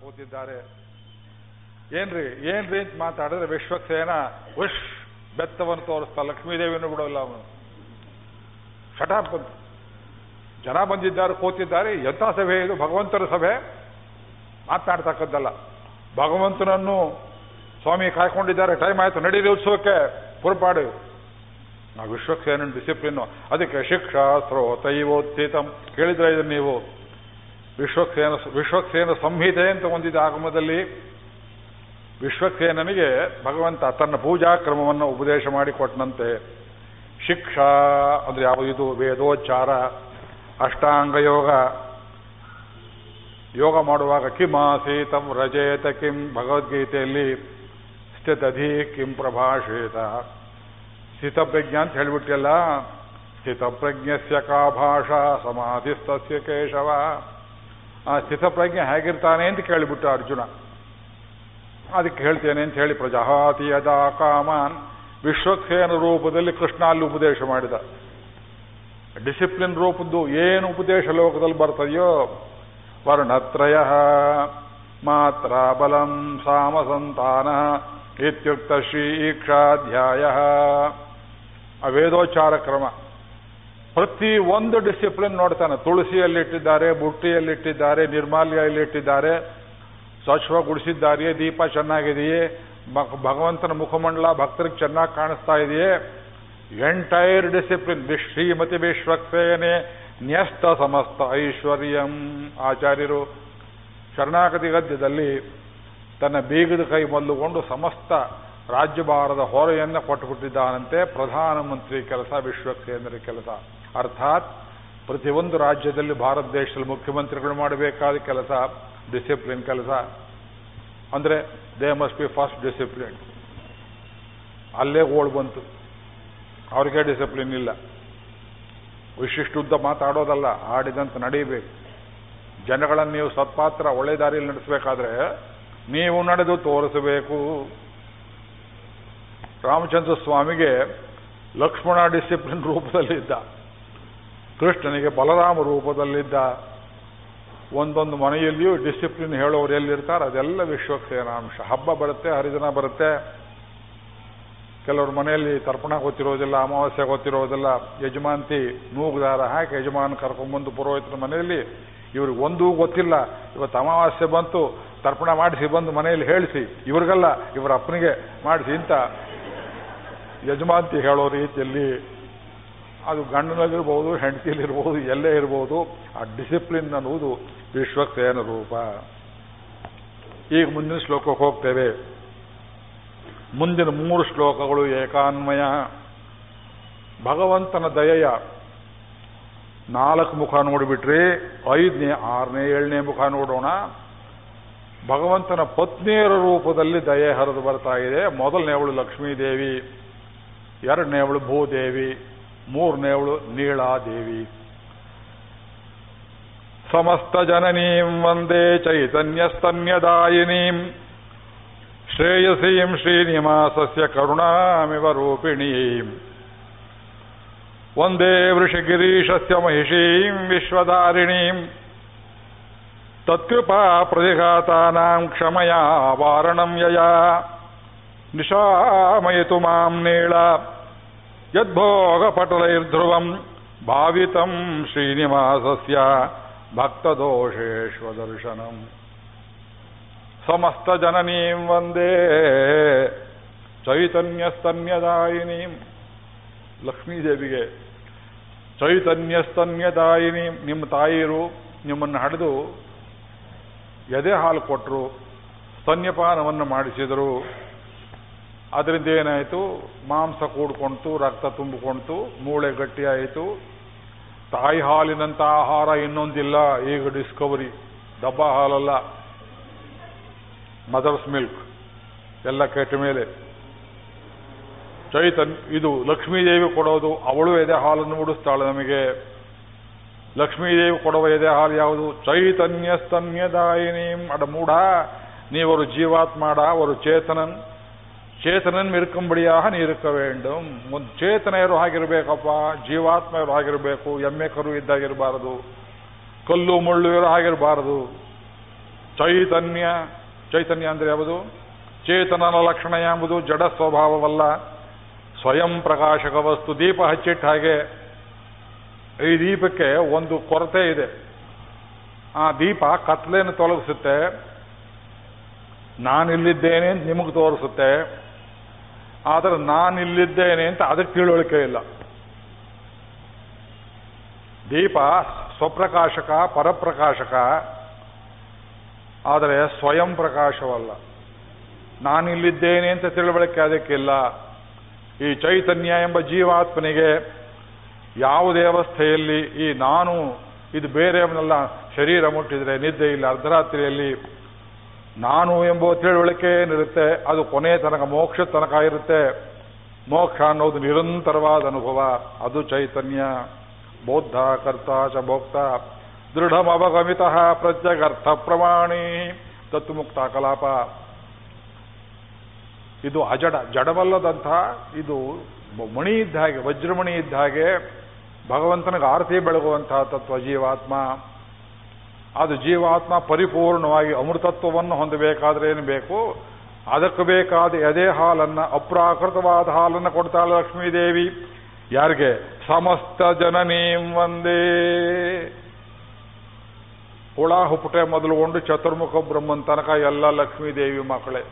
ಕೂತಿದ್ದಾರೆ. ಏನ್ರಿ ಏನ್ರಿ ಅಂತ ಮಾತಾಡಿದ್ರೆ ವಿಶ್ವಕ್ಸೇನ ಉಶ್ ಬೆತ್ತವನ್ನು ತೋರಿಸ್ತಾ ಲಕ್ಷ್ಮೀದೇವಿನೂ ಬಿಡೋಲ್ಲ ಅವನು. ಶಟಾಪ್ ಜನ ಬಂದಿದ್ದಾರೆ, ಕೂತಿದ್ದಾರೆ, ಎಂಥ ಸಭೆ ಇದು? ಭಗವಂತನ ಸಭೆ? ಮಾತನಾಡ್ತಕ್ಕದ್ದಲ್ಲ ಭಗವಂತನನ್ನು ಸ್ವಾಮಿ ಕಾಯ್ಕೊಂಡಿದ್ದಾರೆ, ಟೈಮ್ ಆಯ್ತು, ನಡೀರಿ ಉತ್ಸವಕ್ಕೆ, ಪುರಪಾಡು. ನಾವು ವಿಶ್ವಕ್ಸೇನ ಡಿಸಿಪ್ಲಿನ್ ಅದಕ್ಕೆ ಶಿಕ್ಷಾ ಸ್ರೋತೈವೋತ್ಥಿತಂ ಕೇಳಿದ್ರೆ ಇದನ್ನು ನೀವು? ವಿಶ್ವಕ್ಸೇನ ವಿಶ್ವಕ್ಸೇನ ಸಂಹಿತೆ ಅಂತ ಹೊಂದಿದ ಆಗಮದಲ್ಲಿ. ವಿಶ್ವಕ್ಸೇನನಿಗೆ ಭಗವಂತ ತನ್ನ ಪೂಜಾ ಕ್ರಮವನ್ನು ಉಪದೇಶ ಮಾಡಿಕೊಟ್ಟನಂತೆ ಶಿಕ್ಷಾ ಅಂದ್ರೆ ಯಾವ ಇದು ವೇದೋಚ್ಚಾರ, ಅಷ್ಟಾಂಗ ಯೋಗ. ಯೋಗ ಮಾಡುವಾಗ ಕಿಮಾಸೀತಂ ರಜೇತ ಕಿಂ ಭಗವದ್ಗೀತೆಯಲ್ಲಿ ಸ್ಥಿತಧಿ ಕಿಂ ಪ್ರಭಾಷೇತ. ಸ್ಥಿತಪ್ರಜ್ಞ ಅಂತ ಹೇಳಿಬಿಟ್ಟಿಲ್ಲ ಸ್ಥಿತಪ್ರಜ್ಞಸ್ಯ ಕಾ ಭಾಷಾ ಸಮಾಧಿಸ್ತಸ್ಯ ಕೇಶವ. ಆ ಸ್ಥಿತಪ್ರಜ್ಞೆ ಹೇಗಿರ್ತಾನೆ ಅಂತ ಕೇಳಿಬಿಟ್ಟ ಅರ್ಜುನ. ಅದಕ್ಕೆ ಹೇಳ್ತೇನೆ ಅಂತ ಹೇಳಿ ಪ್ರಜಾತಿ ಯದಾ ಕಾಮಾನ್. ವಿಶ್ವಕ್ಸೇನ ರೂಪದಲ್ಲಿ ಕೃಷ್ಣ ಅಲ್ಲಿ ಉಪದೇಶ ಮಾಡಿದ. ಡಿಸಿಪ್ಲಿನ್ ರೂಪದ್ದು ಏನು ಉಪದೇಶ ಲೋಕದಲ್ಲಿ ಬರ್ತದೆಯೋ? ವರ್ಣತ್ರಯ ಮಾತ್ರ ಬಲಂ ಸಾಮಸಂತಾನ ಇತ್ಯುಕ್ತ ಶ್ರೀ ಈಕ್ಷಾಧ್ಯಾಯ. ಅವೇದೋಚ್ಚಾರ ಕ್ರಮ. ಪ್ರತಿ ಒಂದು ಡಿಸಿಪ್ಲಿನ್ ನೋಡ್ತಾನೆ. ತುಳಸಿಯಲ್ಲಿಟ್ಟಿದ್ದಾರೆ, ಬುಟ್ಟಿಯಲ್ಲಿಟ್ಟಿದ್ದಾರೆ ನಿರ್ಮಾಲ್ಯಲ್ಲಿಟ್ಟಿದ್ದಾರೆ ಸ್ವಚ್ಛವಾಗಿ ಗುಡಿಸಿದ್ದಾರೆಯೇ, ದೀಪ ಚೆನ್ನಾಗಿದೆಯೇ ಭಗವಂತನ ಮುಖಮಂಡಲ, ಭಕ್ತರಿಗೆ ಚೆನ್ನಾಗಿ ಕಾಣಿಸ್ತಾ ಇದೆಯೇ? ಎಂಟೈರ್ ಡಿಸಿಪ್ಲಿನ್ ಶ್ರೀಮತಿ ವಿಶ್ವಕ್ಸೇನೆ ನ್ಯಸ್ತ ಸಮಸ್ತ ಐಶ್ವರ್ಯಂ. ಆಚಾರ್ಯರು ಶರಣಾಗತಿ ಗದ್ಯದಲ್ಲಿ ತನ್ನ ಬೀಗದ ಕೈ ಮಲ್ಲುಕೊಂಡು ಸಮಸ್ತ ರಾಜ್ಯಭಾರದ ಹೊರೆಯನ್ನು ಕೊಟ್ಟುಬಿಟ್ಟಿದ್ದಾನಂತೆ ಪ್ರಧಾನಮಂತ್ರಿ ಕೆಲಸ, ವಿಶ್ವಕ್ಸೇನರ ಕೆಲಸ. ಅರ್ಥಾತ್ ಪ್ರತಿಯೊಂದು ರಾಜ್ಯದಲ್ಲಿ ಭಾರತ ದೇಶದಲ್ಲಿ ಮುಖ್ಯಮಂತ್ರಿಗಳು ಮಾಡಬೇಕಾದ ಕೆಲಸ ಡಿಸಿಪ್ಲಿನ್ ಕೆಲಸ. ಅಂದ್ರೆ they must be first discipline ಅಲ್ಲೇ ಓಡ್ ಬಂತು. ಅವ್ರಿಗೆ ಡಿಸಿಪ್ಲಿನ್ ಇಲ್ಲ. ವಿಶಿಷ್ಟ ಉದ್ದ ಮಾತಾಡೋದಲ್ಲ ಆಡಿದಂತೆ ನಡೀಬೇಕು ಜನಗಳನ್ನು ನೀವು ಸತ್ಪಾತ್ರ ಒಳ್ಳೆ ದಾರಿಯಲ್ಲಿ ನಡೆಸಬೇಕಾದ್ರೆ ನೀವು ನಡೆದು ತೋರಿಸಬೇಕು. ರಾಮಚಂದ್ರ ಸ್ವಾಮಿಗೆ ಲಕ್ಷ್ಮಣ ಡಿಸಿಪ್ಲಿನ್ ರೂಪದಲ್ಲಿದ್ದ. ಕೃಷ್ಣನಿಗೆ ಬಲರಾಮ ರೂಪದಲ್ಲಿದ್ದ ಒಂದೊಂದು ಮನೆಯಲ್ಲಿಯೂ ಡಿಸಿಪ್ಲಿನ್ ಹೇಳೋರು ಎಲ್ಲಿರ್ತಾರೆ? ಅದೆಲ್ಲ ವಿಶ್ವಕ್ಸೇನಾಂಶ. ಹಬ್ಬ ಬರುತ್ತೆ, ಹರಿದಿನ ಬರುತ್ತೆ. ಕೆಲವ್ರ ಮನೆಯಲ್ಲಿ ತರ್ಪಣ ಗೊತ್ತಿರೋದಿಲ್ಲ, ಅಮಾವಾಸ್ಯೆ ಗೊತ್ತಿರೋದಿಲ್ಲ. ಯಜಮಾಂತಿ ನೂಗುದಾರ ಹಾಕಿ ಯಜಮಾನ್ ಕರ್ಕೊಂಡ್ಬಂದು ಪುರೋಹಿತರ ಮನೆಯಲ್ಲಿ, ಇವ್ರಿಗೆ ಒಂದೂ ಗೊತ್ತಿಲ್ಲ. ಇವತ್ತು ಅಮಾವಾಸ್ಯೆ ಬಂತು, ತರ್ಪಣ ಮಾಡಿಸಿ ಬಂದು ಮನೆಯಲ್ಲಿ ಹೇಳಿಸಿ. ಇವ್ರಿಗಲ್ಲ, ಇವರ ಅಪ್ಪನಿಗೆ ಮಾಡಿಸಿ. ಇಂತ ಯಜಮಾಂತಿ ಹೇಳೋ ರೀತಿಯಲ್ಲಿ ಅದು ಗಂಡನಲ್ಲಿರ್ಬೋದು, ಹೆಂಡತಿಯಲ್ಲಿರ್ಬೋದು, ಎಲ್ಲೇ ಇರ್ಬೋದು, ಆ ಡಿಸಿಪ್ಲಿನ್ ಅನ್ನುವುದು ವಿಶ್ವಕ್ಸೇನ ರೂಪ. ಈಗ ಮುಂದಿನ ಶ್ಲೋಕಕ್ಕೆ ಹೋಗ್ತೇವೆ. ಮುಂದಿನ ಮೂರು ಶ್ಲೋಕಗಳು ಏಕಾನ್ವಯ. ಭಗವಂತನ ದಯೆಯ ನಾಲ್ಕು ಮುಖ ನೋಡಿಬಿಟ್ರಿ. ಐದನೇ, ಆರನೇ, ಏಳನೇ ಮುಖ ನೋಡೋಣ. ಭಗವಂತನ ಪತ್ನಿಯರ ರೂಪದಲ್ಲಿ ದಯೆ ಹರಿದು ಬರ್ತಾ ಇದೆ. ಮೊದಲನೇ ಅವಳು ಲಕ್ಷ್ಮೀದೇವಿ, ಎರಡನೇ ಅವಳು ಭೂದೇವಿ. ಮೂರನೇವಳು ನೀಳಾದೇವಿ. ಸಮಸ್ತ ಜನನೀಂ ವಂದೇ ಚೈತನ್ಯಸ್ತನ್ಯದಾಯಿನೀಂ. ಶ್ರೇಯಸೀಂ ಶ್ರೀನಿವಾಸಸ್ಯ ಕರುಣಾಮಿವ ರೂಪಿಣೀಂ. ವಂದೇ ವೃಷಗಿರೀಶಸ್ಯ ಮಹಿಷೀಂ ವಿಶ್ವದಾರಿಣೀಂ ತತ್ಕೃಪಾ ಪ್ರತಿಘಾತಾನಾಂ ಕ್ಷಮಯಾ ವಾರಣಂ ಯಯಾ. ನಿಶಾಮಯಿತು ಮಾಂ ನೀಳ. ಭಾವಿತಂ ಶ್ರೀನಿವಾಸಸ್ಯ ಭಕ್ತದೋಷೇಶ್ವದರ್ಶನಂ ಸಮಸ್ತ ಜನನೀಂ ವಂದೇ ಚೈತನ್ಯಸ್ತನ್ಯದಾಯಿನೀಂ ಲಕ್ಷ್ಮೀದೇವಿಗೆ ಚೈತನ್ಯಸ್ತನ್ಯದಾಯಿನಿ ನಿಮ್ಮ ತಾಯಿರು ನಿಮ್ಮನ್ನು ಹಡೆದು ಎದೆ ಹಾಲು ಕೊಟ್ಟರು, ಸ್ತನ್ಯಪಾನವನ್ನು ಮಾಡಿಸಿದರು. ಅದರಿಂದ ಏನಾಯಿತು? ಮಾಂಸ ಕೂಡ್ಕೊಂತು ರಕ್ತ ತುಂಬಿಕೊಂತು ಮೂಳೆ ಗಟ್ಟಿಯಾಯಿತು. ತಾಯಿ ಹಾಲಿನಂಥ ಆಹಾರ ಇನ್ನೊಂದಿಲ್ಲ, ಈಗ ಡಿಸ್ಕವರಿ ಡಬ್ಬ ಹಾಲಲ್ಲ. ಮದರ್ಸ್ ಮಿಲ್ಕ್ ಎಲ್ಲ ಕೆಟ್ಟ ಮೇಲೆ. ಚೈತನ್, ಇದು ಲಕ್ಷ್ಮೀದೇವಿ ಕೊಡೋದು, ಅವಳು ಎದೆ ಹಾಲನ್ನು ಉಡಿಸ್ತಾಳೆ ನಮಗೆ. ಲಕ್ಷ್ಮೀದೇವಿ ಕೊಡುವ ಎದೆ ಹಾಲು ಯಾವುದು? ಚೈತನ್ಯ ಸ್ತನ್ಯದಾಯಿನಿ ಅಡ ಮೂಡ, ನೀವರು ಜೀವಾತ್ಮಾಡ, ಅವರು ಚೇತನನ್. ಚೇತನನ್ ನೀ ನೀರುಕ ವೇಂಡಂ ಚೇತನ ಇರೋ ಹಾಗಿರ್ಬೇಕಪ್ಪ ಜೀವಾತ್ಮ ಇರೋ ಹಾಗಿರ್ಬೇಕು ಎಮ್ಮೆ ಕರು ಇದ್ದಾಗಿರಬಾರದು, ಕಲ್ಲು ಮುಳ್ಳು ಇರೋ ಹಾಗಿರಬಾರದು. ಚೈತನ್ಯ ಚೈತನ್ಯ ಅಂದ್ರೆ ಯಾವುದು? ಚೇತನನ ಲಕ್ಷಣ ಎಂಬುದು ಜಡ ಸ್ವಭಾವವಲ್ಲ. ಸ್ವಯಂ ಪ್ರಕಾಶಕ ವಸ್ತು, ದೀಪ ಹಚ್ಚಿಟ್ಟ ಹಾಗೆ ಈ ದೀಪಕ್ಕೆ ಒಂದು ಕೊರತೆ ಇದೆ. ಆ ದೀಪ ಕತ್ಲೆಯನ್ನು ತೊಲಗಿಸುತ್ತೆ. ನಾನಿಲ್ಲಿದ್ದೇನೆ ಅಂತ ನಿಮಗೆ ತೋರಿಸುತ್ತೆ. ಆದರೆ ನಾನಿಲ್ಲಿದ್ದೇನೆ ಅಂತ ಅದಕ್ಕೆ ತಿಳುವಳಿಕೆ ಇಲ್ಲ. ದೀಪ ಸ್ವಪ್ರಕಾಶಕ, ಪರಪ್ರಕಾಶಕ, ಆದರೆ ಸ್ವಯಂ ಪ್ರಕಾಶವಲ್ಲ. ನಾನಿಲ್ಲಿದ್ದೇನೆ ಅಂತ ತಿಳುವಳಿಕೆ ಅದಕ್ಕಿಲ್ಲ ಈ ಚೈತನ್ಯ ಎಂಬ ಜೀವಾತ್ಮನಿಗೆ ಯಾವುದೇ ಅವಸ್ಥೆಯಲ್ಲಿ ಈ ನಾನು, ಇದು ಬೇರೆಯವನ್ನೆಲ್ಲ ಶರೀರ ಮುಟ್ಟಿದರೆ, ನಿದ್ದೆ ಇಲ್ಲ, ಅರ್ಧರಾತ್ರಿಯಲ್ಲಿ ನಾನು ಎಂಬ ತಿಳುವಳಿಕೆ ಏನಿರುತ್ತೆ, ಅದು ಕೊನೆ ತನಕ, ಮೋಕ್ಷ ತನಕ ಇರುತ್ತೆ. ಮೋಕ್ಷ ಅನ್ನೋದು ನಿರಂತರವಾದ ಅನುಭವ. ಅದು ಚೈತನ್ಯ. ಬೌದ್ಧ, ಕರ್ತ, ಚ ಭೋಕ್ತ. ದೃಢಮವಗಮಿತ ಪ್ರತ್ಯಗರ್ಥ ಪ್ರಮಾಣಿ ತತ್ವಮುಕ್ತ ಕಲಾಪ. ಇದು ಅಜಡ, ಜಡವಲ್ಲದಂಥ, ಇದು ಮಣಿ ಇದ್ದ ಹಾಗೆ, ವಜ್ರಮಣಿ ಇದ್ದ ಹಾಗೆ ಭಗವಂತನಿಗೆ ಆರತಿ ಬೆಳಗುವಂತಹ ತತ್ವ ಜೀವಾತ್ಮ. ಅದು ಜೀವಾತ್ಮ ಪರಿಪೂರ್ಣವಾಗಿ ಅಮೃತತ್ವವನ್ನು ಹೊಂದಬೇಕಾದ್ರೆ ಏನು ಬೇಕು? ಅದಕ್ಕೆ ಬೇಕಾದ ಎದೆ ಹಾಲನ್ನ, ಅಪ್ರಾಕೃತವಾದ ಹಾಲನ್ನು ಕೊಡ್ತಾಳೆ ಲಕ್ಷ್ಮೀದೇವಿ. ಯಾರಿಗೆ? ಸಮಸ್ತ ಜನನೀಂ ಒಂದೇ ಹುಳ ಹುಪ್ಪಟೆ ಮೊದಲುಗೊಂಡು ಚತುರ್ಮುಖ ಬ್ರಹ್ಮನ್ ತನಕ ಎಲ್ಲ ಲಕ್ಷ್ಮೀದೇವಿ ಮಕ್ಕಳೇ.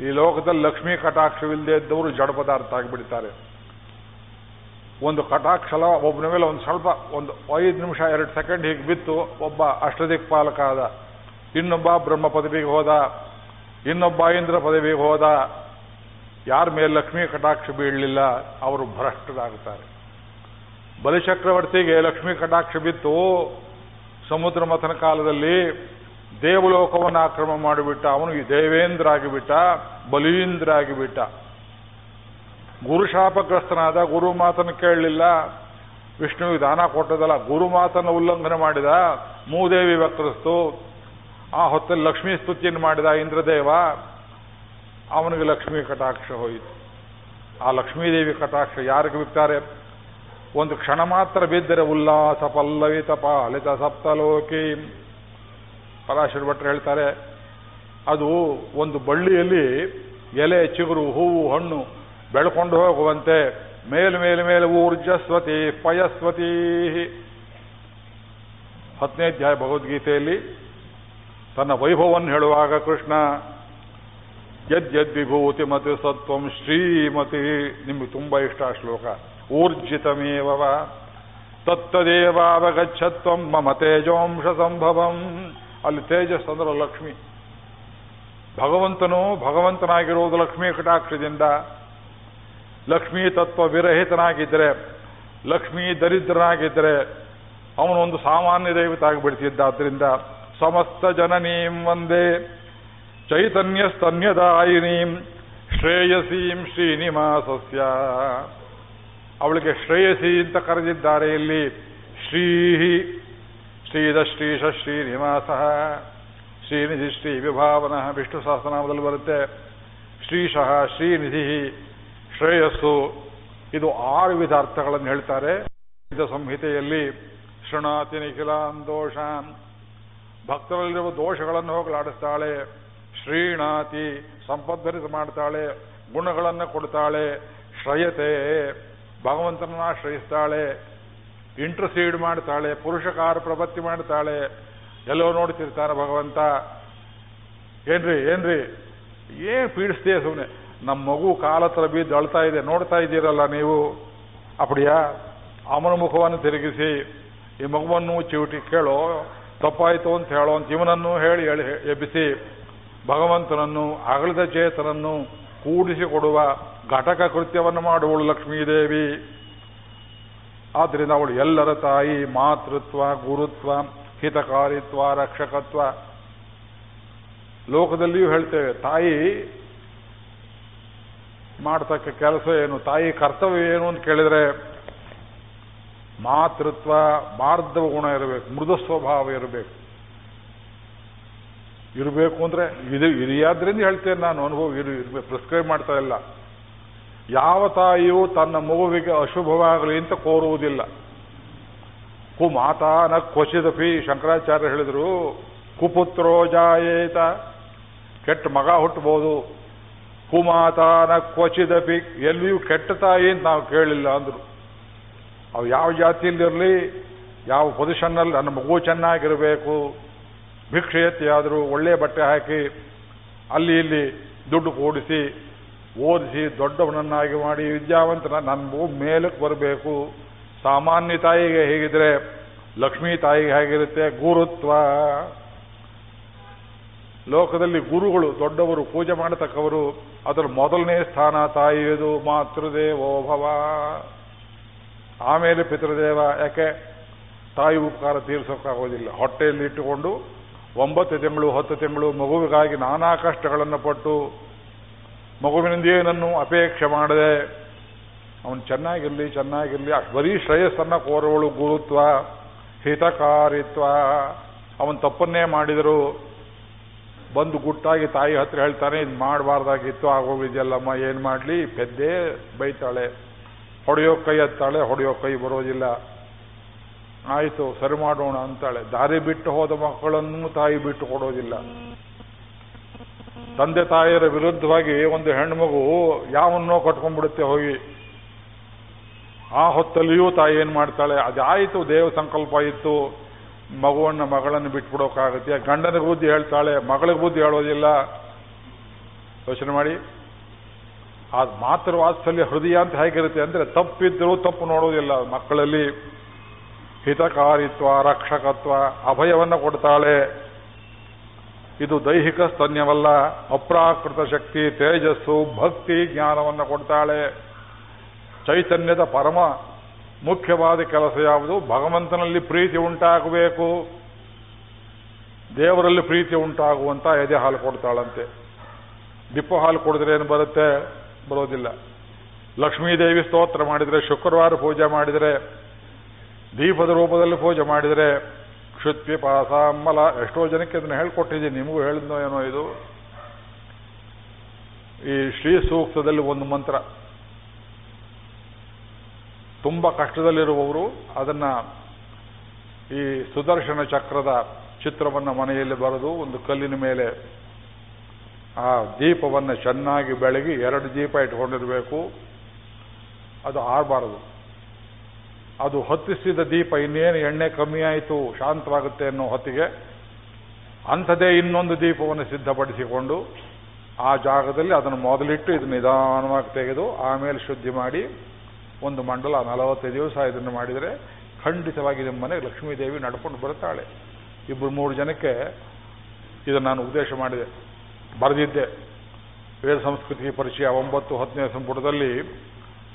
ಈ ಲೋಕದಲ್ಲಿ ಲಕ್ಷ್ಮೀ ಕಟಾಕ್ಷವಿಲ್ಲದೆ ಇದ್ದವರು ಜಡ ಪದಾರ್ಥ ಆಗಿಬಿಡ್ತಾರೆ. ಒಂದು ಕಟಾಕ್ಷಲ ಒಬ್ಬನ ಮೇಲೆ ಒಂದು ಸ್ವಲ್ಪ ಒಂದು ಐದು ನಿಮಿಷ, ಎರಡು ಸೆಕೆಂಡ್ ಹೀಗೆ ಬಿತ್ತು, ಒಬ್ಬ ಅಷ್ಟದಿಕ್ಪಾಲಕ ಆದ. ಇನ್ನೊಬ್ಬ ಬ್ರಹ್ಮ ಪದವಿಗೆ ಹೋದ. ಇನ್ನೊಬ್ಬ ಇಂದ್ರ ಪದವಿಗೆ ಹೋದ. ಯಾರ ಮೇಲೆ ಲಕ್ಷ್ಮೀ ಕಟಾಕ್ಷ ಬೀಳಲಿಲ್ಲ, ಅವರು ಭ್ರಷ್ಟರಾಗುತ್ತಾರೆ ಬಲಿಚಕ್ರವರ್ತಿಗೆ ಲಕ್ಷ್ಮೀ ಕಟಾಕ್ಷ ಬಿತ್ತು. ಸಮುದ್ರ ಮಥನ ಕಾಲದಲ್ಲಿ ದೇವಲೋಕವನ್ನು ಆಕ್ರಮ ಮಾಡಿಬಿಟ್ಟ. ಅವನು ದೇವೇಂದ್ರ ಆಗಿಬಿಟ್ಟ ಬಲೀಂದ್ರ ಆಗಿಬಿಟ್ಟ ಗುರುಶಾಪಗ್ರಸ್ತನಾದ ಗುರು ಮಾತನ್ನು ಕೇಳಲಿಲ್ಲ. ವಿಷ್ಣುವಿಗೆ ದಾನ ಕೊಟ್ಟದಲ್ಲ, ಗುರು ಮಾತನ್ನು ಉಲ್ಲಂಘನೆ ಮಾಡಿದ, ಮೂದೇವಿ ವಕ್ರಸ್ತು ಆ ಹೊತ್ತಲ್ಲಿ ಲಕ್ಷ್ಮೀ ಸ್ತುತಿಯನ್ನು ಮಾಡಿದ ಇಂದ್ರದೇವ, ಅವನಿಗೆ ಲಕ್ಷ್ಮೀ ಕಟಾಕ್ಷ ಹೋಯಿತು. ಆ ಲಕ್ಷ್ಮೀದೇವಿ ಕಟಾಕ್ಷ ಯಾರಿಗೆ ಬಿಡ್ತಾರೆ? ಒಂದು ಕ್ಷಣ ಮಾತ್ರ ಬಿದ್ದರೆ ಉಲ್ಲಾಸ ಪಲ್ಲವಿತ ಪಾಲಿತ ಸಪ್ತಲೋಕಿ. ಪರಾಶರ ಭಟ್ರು ಹೇಳ್ತಾರೆ, ಅದು ಒಂದು ಬಳ್ಳಿಯಲ್ಲಿ ಎಲೆ, ಚಿಗುರು, ಹೂವು, ಹಣ್ಣು ಬೆಳ್ಕೊಂಡು ಹೋಗುವಂತೆ ಮೇಲ್ ಮೇಲೆ ಮೇಲೆ ಊರ್ಜಸ್ವತಿ ಪಯಸ್ವತಿ. ಹತ್ತನೇ ಅಧ್ಯಾಯ ಭಗವದ್ಗೀತೆಯಲ್ಲಿ ತನ್ನ ವೈಭವವನ್ನು ಹೇಳುವಾಗ ಕೃಷ್ಣ ಯದ್ಯದ್ವಿಭೂತಿ ಮತಿ ಸತ್ವಂ ಶ್ರೀಮತಿ. ನಿಮಗೆ ತುಂಬಾ ಇಷ್ಟ ಆ ಶ್ಲೋಕ. ಊರ್ಜಿತಮೇವ ತತ್ತದೇವಾವಗಚ್ಛತ್ವಂ ಮಮ ತೇಜೋಂಶ ಸಂಭವಂ. ಅಲ್ಲಿ ತೇಜಸ್ ಅಂದ್ರೆ ಲಕ್ಷ್ಮಿ. ಭಗವಂತನು ಭಗವಂತನಾಗಿರುವುದು ಲಕ್ಷ್ಮೀ ಕಟಾಕ್ಷದಿಂದ ಲಕ್ಷ್ಮೀ ತತ್ವ ವಿರಹಿತನಾಗಿದ್ದರೆ, ಲಕ್ಷ್ಮೀ ದರಿದ್ರನಾಗಿದ್ದರೆ ಅವನೊಂದು ಸಾಮಾನ್ಯ ಆದ್ದರಿಂದ ಸಮಸ್ತ ಜನನೀಂ ಒಂದೇ ಚೈತನ್ಯ ಸ್ತನ್ಯದಾಯಿನೀಂ ಶ್ರೇಯಸೀಂ ಶ್ರೀನಿವಾಸಸ್ಯ. ಅವಳಿಗೆ ಶ್ರೇಯಸಿ ಅಂತ ಕರೆದಿದ್ದಾರೆ ಇಲ್ಲಿ, ಶ್ರೀಹಿ ಶ್ರೀದ ಶ್ರೀಶ ಶ್ರೀನಿವಾಸ. ಶ್ರೀನಿಧಿ ಶ್ರೀ ವಿಭಾವನಃ, ವಿಷ್ಣು ಸಹಸ್ರನಾಮದಲ್ಲಿ ಬರುತ್ತೆ, ಶ್ರೀಶಃ ಶ್ರೀನಿಧಿ ಶ್ರೇಯಸ್ಸು. ಇದು ಆರು ವಿಧ ಅರ್ಥಗಳನ್ನು ಹೇಳ್ತಾರೆ. ವಿಧ ಸಂಹಿತೆಯಲ್ಲಿ ಶೃಣಾತಿ ನಿಖಿಲಾನ್ ದೋಷಾನ್ ಭಕ್ತರಲ್ಲಿರುವ ದೋಷಗಳನ್ನು ಹೋಗಲಾಡಿಸ್ತಾಳೆ. ಶ್ರೀಣಾತಿ ಸಂಪದ್ಭರಿತ ಮಾಡ್ತಾಳೆ. ಗುಣಗಳನ್ನು ಕೊಡ್ತಾಳೆ. ಶ್ರಯತೆ, ಭಗವಂತನನ್ನ ಆಶ್ರಯಿಸ್ತಾಳೆ. ಇಂಟರ್ಸೀಡ್ ಮಾಡ್ತಾಳೆ. ಪುರುಷಕಾರ ಪ್ರಪತ್ತಿ ಮಾಡ್ತಾಳೆ. ಎಲ್ಲೋ ನೋಡ್ತಿರ್ತಾನೆ ಭಗವಂತ. ಏನ್ರಿ ಏನ್ರಿ? ಏನ್ ಪೀಡಿಸ್ತೀಯ ಸುಮ್ಮನೆ ನಮ್ಮ ಮಗು ಕಾಲತ್ರ ಬಿದ್ದು ಅಳ್ತಾ ಇದೆ, ನೋಡ್ತಾ ಇದ್ದೀರಲ್ಲ ನೀವು? ಅಪಡಿಯಾ ಅವನ ಮುಖವನ್ನು ತಿರುಗಿಸಿ, ಈ ಮಗುವನ್ನು ಚಿವುಟಿ ಕೇಳೋ, ತಪ್ಪಾಯಿತು ಅಂತ ಹೇಳೋ ಅಂತ ಇವನನ್ನು ಹೇಳಿ ಹೇಳಿ ಎಬ್ಬಿಸಿ, ಭಗವಂತನನ್ನು, ಅಗಲದ ಚೇತನನ್ನು ಕೂಡಿಸಿಕೊಡುವ ಘಟಕ ಕೃತ್ಯವನ್ನು ಮಾಡುವಳು ಲಕ್ಷ್ಮೀದೇವಿ. ಆದ್ದರಿಂದ ಅವಳು ಎಲ್ಲರ ತಾಯಿ, ಮಾತೃತ್ವ, ಗುರುತ್ವ, ಹಿತಕಾರಿತ್ವ, ರಕ್ಷಕತ್ವ. ಲೋಕದಲ್ಲಿಯೂ ಹೇಳ್ತೇವೆ, ತಾಯಿ ಮಾಡ್ತಕ್ಕ ಕೆಲಸ ಏನು, ತಾಯಿ ಕರ್ತವ್ಯ ಏನು ಅಂತ ಕೇಳಿದ್ರೆ, ಮಾತೃತ್ವ ಮಾರ್ಧವ ಗುಣ ಇರಬೇಕು, ಮೃದು ಸ್ವಭಾವ ಇರಬೇಕು. ಇರಬೇಕು ಅಂದ್ರೆ, ಇದು ಇರಿಯಾದ್ರಿಂದ ಹೇಳ್ತೇನೆ ನಾನು, ಅನುಭವ ಇರು, ಇರಬೇಕು ಪ್ರಿಸ್ಕ್ರೈಬ್ ಮಾಡ್ತಾ ಇಲ್ಲ. ಯಾವ ತಾಯಿಯೂ ತನ್ನ ಮಗುವಿಗೆ ಅಶುಭವಾಗಲಿ ಅಂತ ಕೋರುವುದಿಲ್ಲ. ಕು ಮಾತಾ ನ ಕ್ವಚಿದಪಿ, ಶಂಕರಾಚಾರ್ಯ ಹೇಳಿದರು, ಕುಪುತ್ರೋ ಜಾಯೇತ, ಕೆಟ್ಟ ಮಗ ಹುಟ್ಟಬಹುದು. ಕುಮಾತಾನ ಕ್ವಚಿದಪಿ, ಎಲ್ಲಿಯೂ ಕೆಟ್ಟ ತಾಯಿ ಅಂತ ನಾವು ಕೇಳಿಲ್ಲ ಅಂದರು. ಅವು ಯಾವ ಜಾತಿಯಲ್ಲಿರಲಿ, ಯಾವ ಪೊಸಿಷನ್ನಲ್ಲಿ ನನ್ನ ಮಗು ಚೆನ್ನಾಗಿರಬೇಕು, ಭಿಕ್ಷೆ ಎತ್ತಿ ಆದರೂ ಒಳ್ಳೆ ಬಟ್ಟೆ ಹಾಕಿ, ಅಲ್ಲಿ ಇಲ್ಲಿ ದುಡ್ಡು ಕೂಡಿಸಿ, ಓದಿಸಿ, ದೊಡ್ಡವನನ್ನಾಗಿ ಮಾಡಿ, ವಿದ್ಯಾವಂತನ, ನನ್ನ ಮಗು ಮೇಲಕ್ಕೆ ಬರಬೇಕು. ಸಾಮಾನ್ಯ ತಾಯಿಗೆ ಹೇಗಿದ್ರೆ, ಲಕ್ಷ್ಮೀ ತಾಯಿಗೆ ಹೇಗಿರುತ್ತೆ, ಗುರುತ್ವ. ಲೋಕದಲ್ಲಿ ಗುರುಗಳು ದೊಡ್ಡವರು, ಪೂಜೆ ಮಾಡತಕ್ಕವರು, ಅದರ ಮೊದಲನೇ ಸ್ಥಾನ ತಾಯಿಯದು ಮಾತೃದೇವೋ ಭವ. ಆಮೇಲೆ ಪಿತೃದೇವ, ಯಾಕೆ? ತಾಯಿ ಉಪಕಾರ ತೀರಿಸೋಕ್ಕಾಗೋದಿಲ್ಲ. ಹೊಟ್ಟೆಯಲ್ಲಿ ಇಟ್ಟುಕೊಂಡು ಒಂಬತ್ತು ತಿಂಗಳು, ಹತ್ತು ತಿಂಗಳು ಮಗುವಿಗಾಗಿ ನಾನಾ ಕಷ್ಟಗಳನ್ನು ಪಟ್ಟು ಮಗುವಿನಿಂದ ಏನನ್ನು ಅಪೇಕ್ಷೆ ಮಾಡದೆ ಅವನು ಚೆನ್ನಾಗಿರಲಿ ಚೆನ್ನಾಗಿರಲಿ ಬರೀ ಶ್ರೇಯಸ್ಸನ್ನು ಕೋರುವಳು ಗುರುತ್ವ, ಹಿತಕಾರಿತ್ವ. ಅವನು ತಪ್ಪನ್ನೇ ಮಾಡಿದರು ಬಂದು ಗುಟ್ಟಾಗಿ ತಾಯಿ ಹತ್ರ ಹೇಳ್ತಾನೆ, ಇದು ಮಾಡಬಾರ್ದಾಗಿತ್ತು, ಆಗೋಗಿದೆಯಲ್ಲಮ್ಮ, ಏನು ಮಾಡಲಿ? ಪೆದ್ದೆ ಬೈತಾಳೆ. ಹೊಡೆಯೋ ಕೈ ಹತ್ತಾಳೆ, ಹೊಡೆಯೋ ಕೈ ಬರೋದಿಲ್ಲ. ಆಯಿತು, ಸರಿ ಮಾಡೋಣ, ಅಂತಾಳೆ. ದಾರಿ ಬಿಟ್ಟು ಹೋದ ಮಕ್ಕಳನ್ನು ತಾಯಿ ಬಿಟ್ಟು ಕೊಡೋದಿಲ್ಲ. ತಂದೆ ತಾಯಿಯರ ವಿರುದ್ಧವಾಗಿ ಒಂದು ಹೆಣ್ಮಗು ಯಾವನ್ನೋ ಕಟ್ಕೊಂಡ್ಬಿಡುತ್ತೆ ಹೋಗಿ. ಆ ಹೊತ್ತಲ್ಲಿಯೂ ತಾಯಿ ಏನು ಮಾಡ್ತಾಳೆ? ಅದಾಯಿತು, ದೇವ ಸಂಕಲ್ಪ ಇತ್ತು. ಮಗುವನ್ನ ಮಗಳನ್ನು ಬಿಟ್ಬಿಡೋಕ್ಕಾಗತ್ತೆ ಗಂಡನ ಬುದ್ಧಿ ಹೇಳ್ತಾಳೆ, ಮಗಳಿಗೆ ಬುದ್ಧಿ ಹೇಳೋದಿಲ್ಲ. ಯೋಚನೆ ಮಾಡಿ. ಆ ಮಾತೃವಾತ್ಸಲ್ಯ ಹೃದಯ ಅಂತ ಹೇಗಿರುತ್ತೆ ಅಂದ್ರೆ ತಪ್ಪಿದ್ರೂ ತಪ್ಪು ನೋಡೋದಿಲ್ಲ ಮಕ್ಕಳಲ್ಲಿ. ಹಿತಕಾರಿತ್ವ, ರಕ್ಷಕತ್ವ, ಅಭಯವನ್ನು ಕೊಡ್ತಾಳೆ. ಇದು ದೈಹಿಕ ಸ್ತನ್ಯವಲ್ಲ. ಅಪ್ರಾಕೃತ ಶಕ್ತಿ, ತೇಜಸ್ಸು, ಭಕ್ತಿ ಜ್ಞಾನವನ್ನು ಕೊಡ್ತಾಳೆ. ಚೈತನ್ಯದ ಪರಮ ಮುಖ್ಯವಾದ ಕೆಲಸ ಯಾವುದು? ಭಗವಂತನಲ್ಲಿ ಪ್ರೀತಿ ಉಂಟಾಗಬೇಕು. ದೇವರಲ್ಲಿ ಪ್ರೀತಿ ಉಂಟಾಗುವಂತ ಎದೆ ಹಾಲು ಕೊಡ್ತಾಳಂತೆ. ದಿಪ್ಪ ಹಾಲು ಕೊಡಿದ್ರೆ ಏನು ಬರುತ್ತೆ? ಬರೋದಿಲ್ಲ. ಲಕ್ಷ್ಮೀದೇವಿ ಸ್ತೋತ್ರ ಮಾಡಿದರೆ, ಶುಕ್ರವಾರ ಪೂಜೆ ಮಾಡಿದರೆ, ದೀಪದ ರೂಪದಲ್ಲಿ ಪೂಜೆ ಮಾಡಿದರೆ, ಕ್ಷುತ್ವಿ ಪಾಸ ಅಮ್ಮಲ ಎಷ್ಟೋ ಜನಕ್ಕೆ ಅದನ್ನು ಹೇಳ್ಕೊಟ್ಟಿದ್ದೀನಿ. ನಿಮಗೂ ಹೇಳಿದ್ನೋ ಏನೋ ಇದು? ಈ ಶ್ರೀ ಸೂಕ್ತದಲ್ಲಿ ಒಂದು ಮಂತ್ರ. ತುಂಬ ಕಷ್ಟದಲ್ಲಿರುವವರು ಅದನ್ನ ಈ ಸುದರ್ಶನ ಚಕ್ರದ ಚಿತ್ರವನ್ನು ಮನೆಯಲ್ಲಿ ಬರೆದು ಒಂದು ಕಲ್ಲಿನ ಮೇಲೆ ಆ ದೀಪವನ್ನು ಚೆನ್ನಾಗಿ ಬೆಳಗಿ ಎರಡು ದೀಪ ಇಟ್ಕೊಂಡಿರಬೇಕು. ಅದು ಆಡಬಾರದು ಅದು ಹೊತ್ತಿಸಿದ ದೀಪ ಇನ್ನೇನು ಎಣ್ಣೆ ಕಮ್ಮಿ ಆಯಿತು ಶಾಂತವಾಗುತ್ತೆ ಅನ್ನೋ ಹೊತ್ತಿಗೆ ಅಂಥದೇ ಇನ್ನೊಂದು ದೀಪವನ್ನು ಸಿದ್ಧಪಡಿಸಿಕೊಂಡು ಆ ಜಾಗದಲ್ಲಿ ಅದನ್ನು ಮೊದಲಿಟ್ಟು ಇದು ನಿಧಾನವಾಗಿ ತೆಗೆದು ಆಮೇಲೆ ಶುದ್ಧಿ ಮಾಡಿ ಒಂದು ಮಂಡಲ ನಲವತ್ತೈದು ದಿವಸ ಇದನ್ನು ಮಾಡಿದರೆ ಖಂಡಿತವಾಗಿ ನಿಮ್ಮ ಮನೆಗೆ ಲಕ್ಷ್ಮೀದೇವಿ ನಡ್ಕೊಂಡು ಬರುತ್ತಾಳೆ. ಇಬ್ಬರು ಮೂರು ಜನಕ್ಕೆ ಇದನ್ನು ನಾನು ಉದ್ದೇಶ ಮಾಡಿದೆ. ಬರೆದಿದ್ದೆ. ವೇದ ಸಂಸ್ಕೃತಿ ಪರಿಚಯ ಒಂಬತ್ತು ಹತ್ತನೇ ಸಂಪುಟದಲ್ಲಿ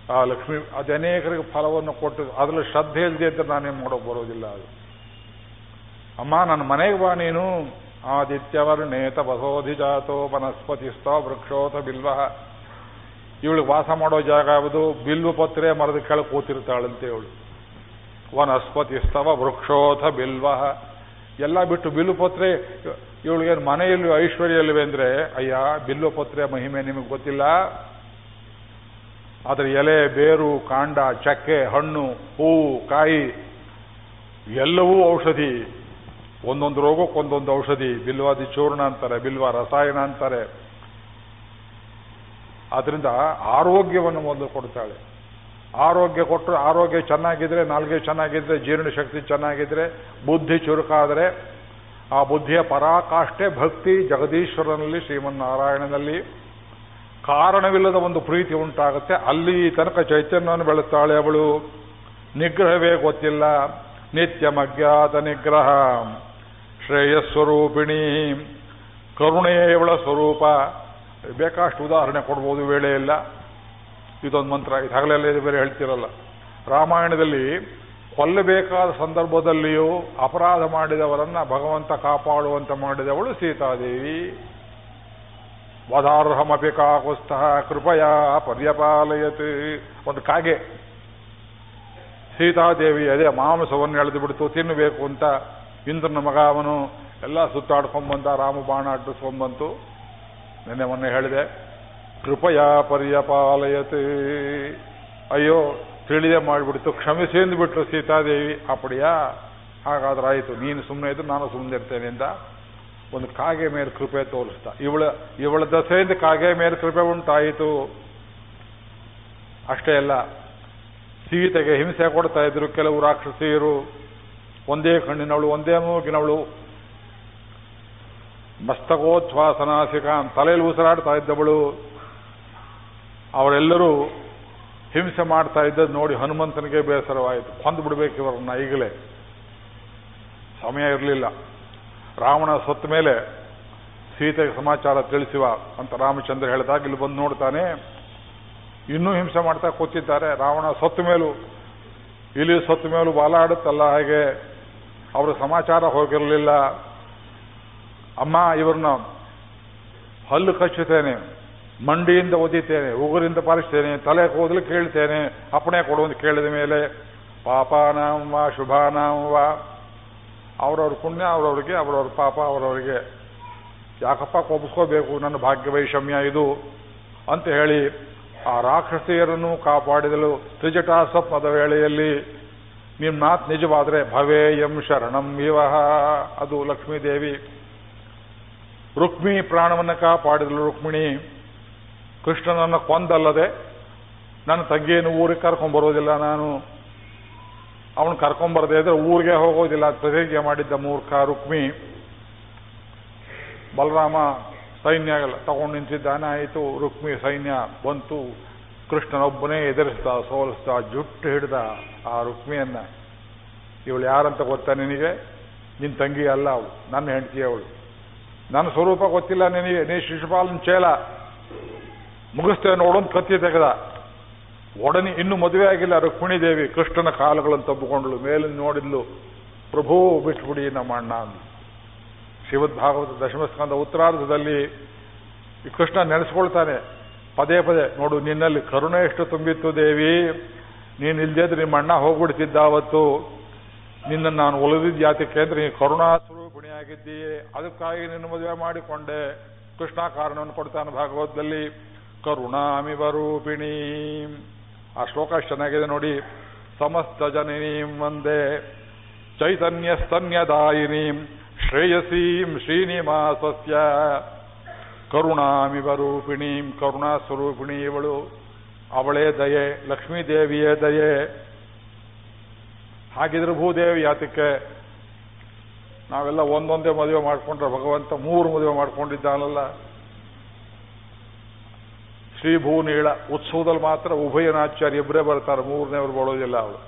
ಆ ಲಕ್ಷ್ಮೀ ಅದು ಅನೇಕರಿಗೆ ಫಲವನ್ನು ಕೊಟ್ಟು ಅದರಲ್ಲಿ ಶ್ರದ್ಧೆ ಇಲ್ಲದೆ ಅಂತ ನಾನೇನು ಮಾಡೋಕೆ ಬರೋದಿಲ್ಲ ಅದು. ಅಮ್ಮ, ನನ್ನ ಮನೆಗೆ ಬಾ ನೀನು. ಆದಿತ್ಯವರ್ಣೇತ ಬಸೋಧಿಜಾತೋ ವನಸ್ಪತಿಸ್ತ ವೃಕ್ಷೋತ ಬಿಲ್ವ. ಇವಳಿಗೆ ವಾಸ ಮಾಡೋ ಜಾಗ ಯಾವುದು? ಬಿಲ್ವ ಪತ್ರೆ ಮರದ ಕೆಳ ಕೂತಿರ್ತಾಳಂತೆ ಇವಳು ವನಸ್ಪತಿಸ್ತವ ವೃಕ್ಷೋಥ ಬಿಲ್ವ. ಎಲ್ಲ ಬಿಟ್ಟು ಬಿಲ್ಲುಪತ್ರೆ ಇವಳಿಗೇನು ಮನೆಯಲ್ಲಿ ಐಶ್ವರ್ಯ ಇಲ್ಲವೆ ಅಂದ್ರೆ, ಅಯ್ಯ ಬಿಲ್ಲುಪತ್ರೆ ಮಹಿಮೆ ನಿಮಗೆ ಗೊತ್ತಿಲ್ಲ? ಅದರ ಎಲೆ, ಬೇರು, ಕಾಂಡ, ಚಕ್ಕೆ, ಹಣ್ಣು ಹೂವು ಕಾಯಿ, ಎಲ್ಲವೂ ಔಷಧಿ. ಒಂದೊಂದು ರೋಗಕ್ಕೆ ಒಂದೊಂದು ಔಷಧಿ. ಬಿಲ್ವಾದಿ ಚೂರ್ಣ ಅಂತಾರೆ, ಬಿಲ್ವ ರಸಾಯನ ಅಂತಾರೆ. ಅದರಿಂದ ಆರೋಗ್ಯವನ್ನು ಮೊದಲು ಕೊಡ್ತಾಳೆ. ಆರೋಗ್ಯ ಕೊಟ್ಟರೆ ಆರೋಗ್ಯ ಚೆನ್ನಾಗಿದ್ರೆ, ನಾಲ್ಗೆ ಚೆನ್ನಾಗಿದ್ರೆ ಜೀರ್ಣಶಕ್ತಿ ಚೆನ್ನಾಗಿದ್ರೆ, ಬುದ್ಧಿ ಚುರುಕಾದರೆ, ಆ ಬುದ್ಧಿಯ ಪರಾಕಾಷ್ಠೆ ಭಕ್ತಿ ಜಗದೀಶ್ವರನಲ್ಲಿ, ಶ್ರೀಮನ್ನಾರಾಯಣನಲ್ಲಿ ಕಾರಣವಿಲ್ಲದ ಒಂದು ಪ್ರೀತಿ ಉಂಟಾಗುತ್ತೆ. ಅಲ್ಲಿ ತನಕ ಚೈತನ್ಯವನ್ನು ಬೆಳೆಸ್ತಾಳೆ ಅವಳು. ನಿಗ್ರಹವೇ ಗೊತ್ತಿಲ್ಲ. ನಿತ್ಯಮಜ್ಞಾತ ನಿಗ್ರಹ. ಶ್ರೇಯಸ್ವರೂಪಿಣಿ. ಕರುಣೆಯೇ ಇವಳ ಸ್ವರೂಪ. ಬೇಕಾಷ್ಟು ಉದಾಹರಣೆ ಕೊಡ್ಬೋದು ವೇಳೆ ಇಲ್ಲ. ಇದೊಂದು ಮಂತ್ರ, ಇದು ಹಗಲೆಲ್ಲ ಇದು ಬೇರೆ ಹೇಳ್ತಿರಲ್ಲ. ರಾಮಾಯಣದಲ್ಲಿ ಕೊಲ್ಲಬೇಕಾದ ಸಂದರ್ಭದಲ್ಲಿಯೂ ಅಪರಾಧ ಮಾಡಿದವರನ್ನ ಭಗವಂತ ಕಾಪಾಡುವಂತೆ ಮಾಡಿದವಳು ಸೀತಾದೇವಿ. ವಧಾರ್ಹಮಪಿ ಕಾಕುಸ್ತಃ, ಕೃಪಯಾ ಪರ್ಯಪಾಲಯತ್. ಒಂದು ಕಾಗೆ. ಸೀತಾದೇವಿ ಅದೇ ಮಾಂಸವನ್ನು ಎಳೆದು ಬಿಡ್ತು ತಿನ್ನಬೇಕು ಅಂತ ಇಂದ್ರನ ಮಗ ಅವನು ಎಲ್ಲ ಸುತ್ತಾಡ್ಕೊಂಡ್ಬಂದ ರಾಮ ಬಾಣ ಅಡ್ಡಿಸ್ಕೊಂಡ್ಬಂತು ನಿನ್ನೆ ಮೊನ್ನೆ ಹೇಳಿದೆ, ಕೃಪಯಾ ಪರ್ಯಪಾಲಯತೆ. ಅಯ್ಯೋ, ತಿಳಿದೇ ಮಾಡಿಬಿಡ್ತು ಕ್ಷಮಿಸಿ ಅಂದ್ಬಿಟ್ರು ಸೀತಾದೇವಿ. ಅಪ್ಪಡಿಯಾ ಹಾಗಾದ್ರೆ ಆಯಿತು ನೀನು ಸುಮ್ಮನೆ ಇದ್ರು ನಾನು ಸುಮ್ಮನೆ ಇರ್ತೇನೆ ಅಂತ ಒಂದು ಕಾಗೆ ಮೇಲೆ ಕೃಪೆ ತೋರಿಸ್ತಾ ಇವಳ ಇವಳ ದಸೆಯಿಂದ ಕಾಗೆ ಮೇಲೆ ಕೃಪೆ ಉಂಟಾಯಿತು. ಅಷ್ಟೇ ಅಲ್ಲ, ಸೀತೆಗೆ ಹಿಂಸೆ ಕೊಡ್ತಾ ಇದ್ರು ಕೆಲವು ರಾಕ್ಷಸಿಯರು. ಒಂದೇ ಕಣ್ಣಿನವಳು, ಒಂದೇ ಮೂಗಿನವಳು. ಮಸ್ತಕೋಚ್ಛ್ವಾಸನಾಸಿಕ ತಲೆಯಲ್ಲಿ ಉಸಿರಾಡ್ತಾ ಇದ್ದವಳು. ಅವರೆಲ್ಲರೂ ಹಿಂಸೆ ಮಾಡ್ತಾ ಇದ್ದದ್ದು ನೋಡಿ ಹನುಮಂತನಿಗೆ ಬೇಸರವಾಯಿತು. ಕೊಂದು ಬಿಡಬೇಕು ಇವರನ್ನ ಈಗಲೇ. ಸಮಯ ಇರಲಿಲ್ಲ. ರಾವಣ ಸತ್ತ ಮೇಲೆ ಸೀತೆಗೆ ಸಮಾಚಾರ ತಿಳಿಸುವ ಅಂತ ರಾಮಚಂದ್ರ ಹೇಳಿದಾಗ ಇಲ್ಲಿ ಬಂದು ನೋಡ್ತಾನೆ, ಇನ್ನೂ ಹಿಂಸೆ ಮಾಡ್ತಾ ಕೂತಿದ್ದಾರೆ. ರಾವಣ ಸತ್ತ ಮೇಲೂ ಇಲ್ಲಿ ಸತ್ತ ಮೇಲೂ ಬಾಲ ಆಡುತ್ತಲ್ಲ ಹಾಗೆ, ಅವರ ಸಮಾಚಾರ ಹೋಗಿರಲಿಲ್ಲ. ಅಮ್ಮ, ಇವ್ರನ್ನ ಹಲ್ಲು ಕಚ್ಚುತ್ತೇನೆ, ಮಂಡಿಯಿಂದ ಒದಿತೇನೆ, ಉಗುರಿಂದ ಪಾಲಿಸ್ತೇನೆ, ತಲೆ ಕೂದಲು ಕೇಳ್ತೇನೆ, ಅಪ್ಪಣೆ ಕೊಡುವಂತ ಕೇಳಿದ ಮೇಲೆ ಪಾಪಾನಾಂ ವಾ ಶುಭಾನಾಂ ವಾ. ಅವರವ್ರ ಪುಣ್ಯ, ಅವರವ್ರಿಗೆ, ಅವರವ್ರ ಪಾಪ, ಅವರವರಿಗೆ ಯಾಕಪ್ಪ ಕೊಬ್ಸ್ಕೋಬೇಕು ನನ್ನ ಭಾಗ್ಯ ವೈಷಮ್ಯ ಇದು ಅಂತ ಹೇಳಿ ಆ ರಾಕ್ಷಸಿಯರನ್ನು ಕಾಪಾಡಿದಳು ತ್ರಿಜಟಾಸಪ್ನದ ವೇಳೆಯಲ್ಲಿ. ನಿಮ್ಮ ಮಾತು ನಿಜವಾದರೆ ಭವೇಯಂ ಶರಣಂ ವಿವಹ ಅದು ಲಕ್ಷ್ಮೀದೇವಿ. ರುಕ್ಮಿ ಪ್ರಾಣವನ್ನು ಕಾಪಾಡಿದಳು ರುಕ್ಮಿಣಿ, ಕೃಷ್ಣನನ್ನು ಕೊಂದಲ್ಲದೆ ನನ್ನ ತಂಗಿಯನ್ನು ಊರಿಗೆ ಕರ್ಕೊಂಬರೋದಿಲ್ಲ ನಾನು. ಅವನು ಕರ್ಕೊಂಬರದೇ ಇದ್ರೆ ಊರಿಗೆ ಹೋಗೋದಿಲ್ಲ ಪ್ರತಿಜ್ಞೆ ಮಾಡಿದ್ದ ಮೂರ್ಖ ರುಕ್ಮಿ. ಬಲರಾಮ ಸೈನ್ಯ ತಗೊಂಡು ನಿಂತಿದ್ದಾನೆ ಆಯಿತು, ರುಕ್ಮಿ ಸೈನ್ಯ ಬಂತು. ಕೃಷ್ಣನೊಬ್ಬನೇ ಎದುರಿಸ್ತಾ, ಸೋಲಿಸ್ತಾ, ಜುಟ್ಟು ಹಿಡ್ದ ಆ ರುಕ್ಮಿಯನ್ನ. ಇವಳು ಯಾರಂತ ಗೊತ್ತಾ ನಿನಗೆ? ನಿನ್ನ ತಂಗಿ ಅಲ್ಲ ಅವಳು, ನನ್ನ ಹೆಂಡತಿ ಅವಳು ನನ್ನ ಸ್ವರೂಪ ಗೊತ್ತಿಲ್ಲ ನಿನಗೆ ನೀ ಶಿಶುಪಾಲನ ಚೇಲ ಮುಗಿಸ್ತೇವೆ ನೋಡೊಂದು ಕತ್ತಿ ತೆಗೆದ. ಒಡನೆ ಇನ್ನು ಮದುವೆ ಆಗಿಲ್ಲ, ರುಕ್ಮಿಣಿ ದೇವಿ. ಕೃಷ್ಣನ ಕಾಲುಗಳನ್ನು ತಬ್ಬಿಕೊಂಡ್ಳು. ಮೇಲಿಂದ ನೋಡಿದ್ಲು, ಪ್ರಭು, ಬಿಟ್ಬಿಡಿ ನಮ್ಮ ಅಣ್ಣ ಅಂದ್ಲು ಶಿವದ್ ಭಾಗವತ ದಶಮಸ್ಕಂದ ಉತ್ತರಾರ್ಧದಲ್ಲಿ ಕೃಷ್ಣ ನೆನೆಸ್ಕೊಳ್ತಾನೆ, ಪದೇ ಪದೇ, ನೋಡು, ನಿನ್ನಲ್ಲಿ ಕರುಣೆ ಎಷ್ಟು ತುಂಬಿತ್ತು ದೇವಿ. ನೀನು ಇಲ್ದೇದ್ರೆ ನಿಮ್ಮ ಅಣ್ಣ ಹೋಗ್ಬಿಡ್ತಿದ್ದ ಅವತ್ತು. ನಿನ್ನನ್ನು ನಾನು ಒಲಿದಿದ್ದ ಯಾತಕ್ಕೆ ಅಂದ್ರೆ ನೀನು ಕರುಣಾ ಸ್ವರೂಪಿಣಿಯಾಗಿದ್ದೀಯೇ ಅದಕ್ಕಾಗಿ ನಿನ್ನ ಮದುವೆ ಮಾಡಿಕೊಂಡೆ. ಕೃಷ್ಣ ಕಾರಣವನ್ನು ಕೊಡ್ತಾನೆ ಭಾಗವತದಲ್ಲಿ. ಕರುಣಾಮಿವರೂಪಿಣಿ ಆ ಶ್ಲೋಕ ಚೆನ್ನಾಗಿದೆ ನೋಡಿ. ಸಮಸ್ತ ಜನನೀಂ ಒಂದೇ ಚೈತನ್ಯ ಸ್ತನ್ಯದಾಯಿನೀಂ ಶ್ರೇಯಸೀಂ ಶ್ರೀನಿವಾಸಸ್ಯ. ಕರುಣಾಮಿವ ರೂಪಿಣೀಂ ಕರುಣಾ ಸ್ವರೂಪಿಣಿ ಇವಳು. ಅವಳೇ ದಯೆ ಲಕ್ಷ್ಮೀದೇವಿಯೇ ದಯೆ. ಹಾಗಿದ್ರೆ ಭೂದೇವಿ ಯಾತಕ್ಕೆ ನಾವೆಲ್ಲ ಒಂದೊಂದೇ ಮದುವೆ ಮಾಡಿಕೊಂಡ್ರೆ ಭಗವಂತ ಮೂರು ಮದುವೆ ಮಾಡ್ಕೊಂಡಿದ್ದಾನಲ್ಲ. ಶ್ರೀ ಭೂನೀಳ ಉತ್ಸವದಲ್ಲಿ ಮಾತ್ರ ಉಭಯನಾಚಾರ್ಯ ಇಬ್ಬರೇ ಬರ್ತಾರೆ ಮೂರನೇವ್ರು ಬರೋದಿಲ್ಲ ಅವಳು.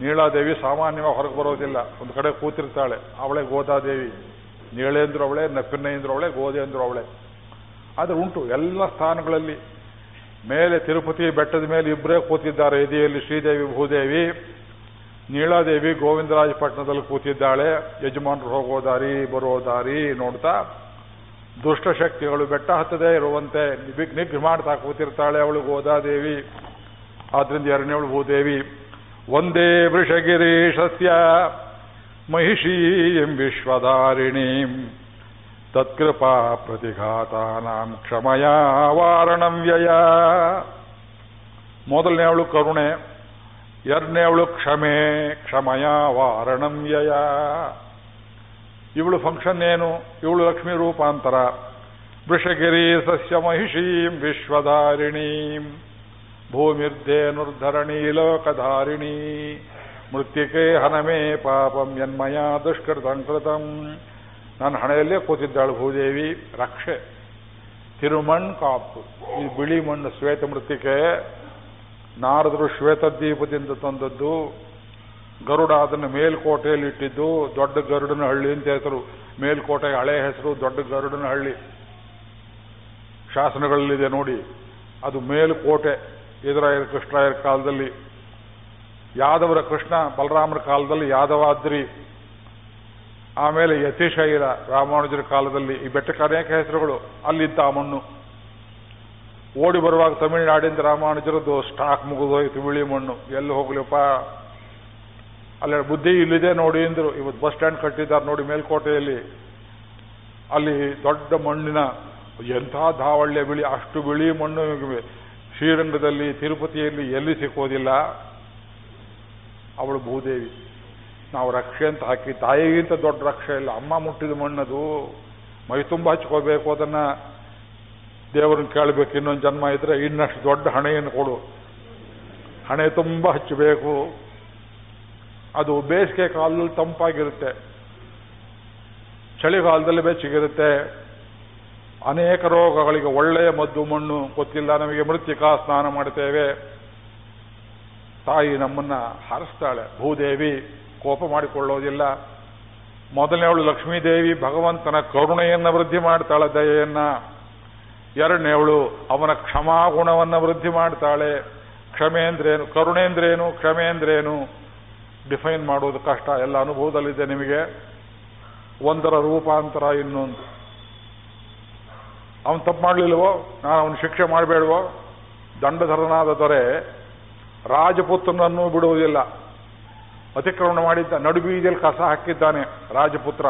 ನೀಳಾದೇವಿ ಸಾಮಾನ್ಯವಾಗಿ ಹೊರಗೆ ಬರೋದಿಲ್ಲ, ಒಂದು ಕಡೆ ಕೂತಿರ್ತಾಳೆ, ಅವಳೇ ಗೋದಾದೇವಿ. ನೀಳೇಂದ್ರು ಅವಳೆ ನಪ್ಪಿನೇಂದ್ರು ಅವಳೆ, ಗೋದೇಂದ್ರ ಅವಳೆ. ಆದ್ರೆ ಉಂಟು ಎಲ್ಲ ಸ್ಥಾನಗಳಲ್ಲಿ, ಮೇಲೆ ತಿರುಪತಿ ಬೆಟ್ಟದ ಮೇಲೆ ಇಬ್ಬರೇ ಕೂತಿದ್ದಾರೆ, ಎದೆಯಲ್ಲಿ ಶ್ರೀದೇವಿ, ಭೂದೇವಿ. ನೀಳಾದೇವಿ ಗೋವಿಂದರಾಜಪಟ್ಟಣದಲ್ಲಿ ಕೂತಿದ್ದಾಳೆ. ಯಜಮಾನರು ಹೋಗೋ ದಾರಿ ಬರೋ ದಾರಿ ನೋಡ್ತಾ ದುಷ್ಟಶಕ್ತಿಗಳು ಬೆಟ್ಟ ಹತ್ತದೇ ಇರುವಂತೆ ನಿಗ್ ಮಾಡ್ತಾ ಕೂತಿರ್ತಾಳೆ ಅವಳು ಗೋದಾದೇವಿ. ಆದ್ರಿಂದ ಎರಡನೇವಳು ಭೂದೇವಿ. ಒಂದೇ ವೃಷಗಿರೀಶಸ್ಯ ಮಹಿಷೀಂ ವಿಶ್ವಧಾರಿಣೀಂ. ತತ್ಕೃಪಾ ಪ್ರತಿಘಾತಾನಾಂ ಕ್ಷಮಯ ವಾರಣಂ ವ್ಯಯ. ಮೊದಲನೇ ಅವಳು ಕರುಣೆ. ಎರಡನೇವಳು ಕ್ಷಮೆ, ಕ್ಷಮಯ ವಾರಣಂ ಯಯ. ಇವಳು ಫಂಕ್ಷನ್ ಏನು? ಇವಳು ಲಕ್ಷ್ಮೀ ರೂಪಾಂತರ. ವೃಷಗಿರಿ ಸಸ್ಯ ಮಹಿಷೀಂ ವಿಶ್ವಧಾರಿಣೀಂ. ಭೂಮಿರ್ಧೇನುರ್ಧರಣಿ ಲೋಕಧಾರಿಣಿ. ಮೃತ್ತಿಕೆ ಹನಮೇ ಪಾಪಂ ಯನ್ಮಯ ದುಷ್ಕೃತಂ ಕೃತಂ. ನನ್ನ ಹಣೆಯಲ್ಲೇ ಕೂತಿದ್ದಾಳು ಭೂದೇವಿ, ರಕ್ಷೆ. ತಿರುಮಣ್ ಕಾಪು. ಈ ಬಿಳಿ ಮಣ್ಣು ಶ್ವೇತ ಮೃತ್ತಿಕೆ ನಾರದರು ಶ್ವೇತದ್ವೀಪದಿಂದ ತಂದದ್ದು. ಗರುಡ ಅದನ್ನು ಮೇಲ್ಕೋಟೆಯಲ್ಲಿ ಇಟ್ಟಿದ್ದು. ದೊಡ್ಡ ಗರುಡನ ಹಳ್ಳಿ ಅಂತ ಹೆಸರು ಮೇಲ್ಕೋಟೆ ಹಳೆ ಹೆಸರು ದೊಡ್ಡ ಗರುಡನ ಹಳ್ಳಿ. ಶಾಸನಗಳಲ್ಲಿದೆ ನೋಡಿ. ಅದು ಮೇಲುಕೋಟೆ ಎದುರಾಯರ ಕೃಷ್ಣರಾಯರ ಕಾಲದಲ್ಲಿ. ಯಾದವರ ಕೃಷ್ಣ ಬಲರಾಮರ ಕಾಲದಲ್ಲಿ ಯಾದವಾದ್ರಿ. ಆಮೇಲೆ ಯತಿಶೈರ ರಾಮಾನುಜರ ಕಾಲದಲ್ಲಿ. ಈ ಬೆಟ್ಟಕ್ಕೆ ಅನೇಕ ಹೆಸರುಗಳು. ಅಲ್ಲಿದ್ದ ಆ ಮಣ್ಣು. ಓಡಿ ಬರುವಾಗ ತಮಿಳುನಾಡಿಂದ ರಾಮಾನುಜರದ್ದು ಸ್ಟಾಕ್ ಮುಗಿದೋಯ್ತು, ಬಿಳಿ ಮಣ್ಣು. ಎಲ್ಲಿ ಹೋಗ್ಲಿಪ್ಪ? ಅಲ್ಲ ಬುದ್ಧಿ ಇಲ್ಲಿದೆ ನೋಡಿ ಅಂದ್ರು. ಇವತ್ತು ಬಸ್ ಸ್ಟ್ಯಾಂಡ್ ಕಟ್ಟಿದ್ದಾರೆ ನೋಡಿ ಮೇಲ್ಕೋಟೆಯಲ್ಲಿ. ಅಲ್ಲಿ ದೊಡ್ಡ ಮಣ್ಣಿನ ಎಂಥ ಧಾವಳ್ಯ ಬಿಳಿ, ಅಷ್ಟು ಬಿಳಿ ಮಣ್ಣು ಶ್ರೀರಂಗದಲ್ಲಿ ತಿರುಪತಿಯಲ್ಲಿ ಎಲ್ಲಿ ಸಿಕ್ಕೋದಿಲ್ಲ? ಅವಳು ಭೂದೇವಿ. ನಾವು ರಕ್ಷೆ ಅಂತ ಹಾಕಿ, ತಾಯಿಗಿಂತ ದೊಡ್ಡ ರಕ್ಷೆ ಇಲ್ಲ. ಅಮ್ಮ ಮುಟ್ಟಿದ ಮಣ್ಣದು. ಮೈ ತುಂಬ ಹಚ್ಕೋಬೇಕು ಅದನ್ನ. ದೇವರನ್ನ ಕೇಳಬೇಕು, ಇನ್ನೊಂದು ಜನ್ಮ ಇದ್ರೆ ಇನ್ನಷ್ಟು ದೊಡ್ಡ ಹಣೆಯನ್ನು ಕೊಡು. ಹಣೆ ತುಂಬ ಹಚ್ಚಬೇಕು. ಅದು ಬೇಸಿಗೆ ಕಾಲದಲ್ಲಿ ತಂಪಾಗಿರುತ್ತೆ. ಚಳಿಗಾಲದಲ್ಲಿ ಬೆಚ್ಚಗಿರುತ್ತೆ. ಅನೇಕ ರೋಗಗಳಿಗೆ ಒಳ್ಳೆಯ ಮದ್ದು, ಮಣ್ಣು, ಗೊತ್ತಿಲ್ಲ ನಮಗೆ ಮೃತ್ತಿಕಾ ಸ್ನಾನ ಮಾಡ್ತೇವೆ ತಾಯಿ ನಮ್ಮನ್ನ ಹರಿಸ್ತಾಳೆ. ಭೂದೇವಿ, ಕೋಪ ಮಾಡಿಕೊಳ್ಳೋದಿಲ್ಲ. ಮೊದಲನೇವಳು ಲಕ್ಷ್ಮೀದೇವಿ ಭಗವಂತನ ಕರುಣೆಯನ್ನ ವೃದ್ಧಿ ಮಾಡ್ತಾಳೆ, ದಯೆಯನ್ನ. ಎರಡನೇವಳು, ಅವನ ಕ್ಷಮಾಗುಣವನ್ನು ವೃದ್ಧಿ ಮಾಡ್ತಾಳೆ. ಕ್ಷಮೇಂದ್ರೇನು, ಕರುಣೇಂದ್ರೇನು, ಕ್ಷಮೇಂದ್ರೇನು? ಡಿಫೈನ್ ಮಾಡೋದು ಕಷ್ಟ. ಎಲ್ಲ ಅನುಭವದಲ್ಲಿದೆ ನಿಮಗೆ. ಒಂದರ ರೂಪಾಂತರ ಇನ್ನೊಂದು ಅವನು ತಪ್ಪು ಮಾಡಲಿಲ್ವೋ? ನಾನು ಅವನು ಶಿಕ್ಷೆ ಮಾಡಬೇಡವೋ? ದಂಡಧರನಾದ ದೊರೆ, ರಾಜಪುತ್ರನನ್ನು ಬಿಡುವುದಿಲ್ಲ. ಅತಿಕ್ರಮಣ ಮಾಡಿದ್ದ ನಡುಬೀದಿಯಲ್ಲಿ ಕಸ ಹಾಕಿದ್ದಾನೆ ರಾಜಪುತ್ರ.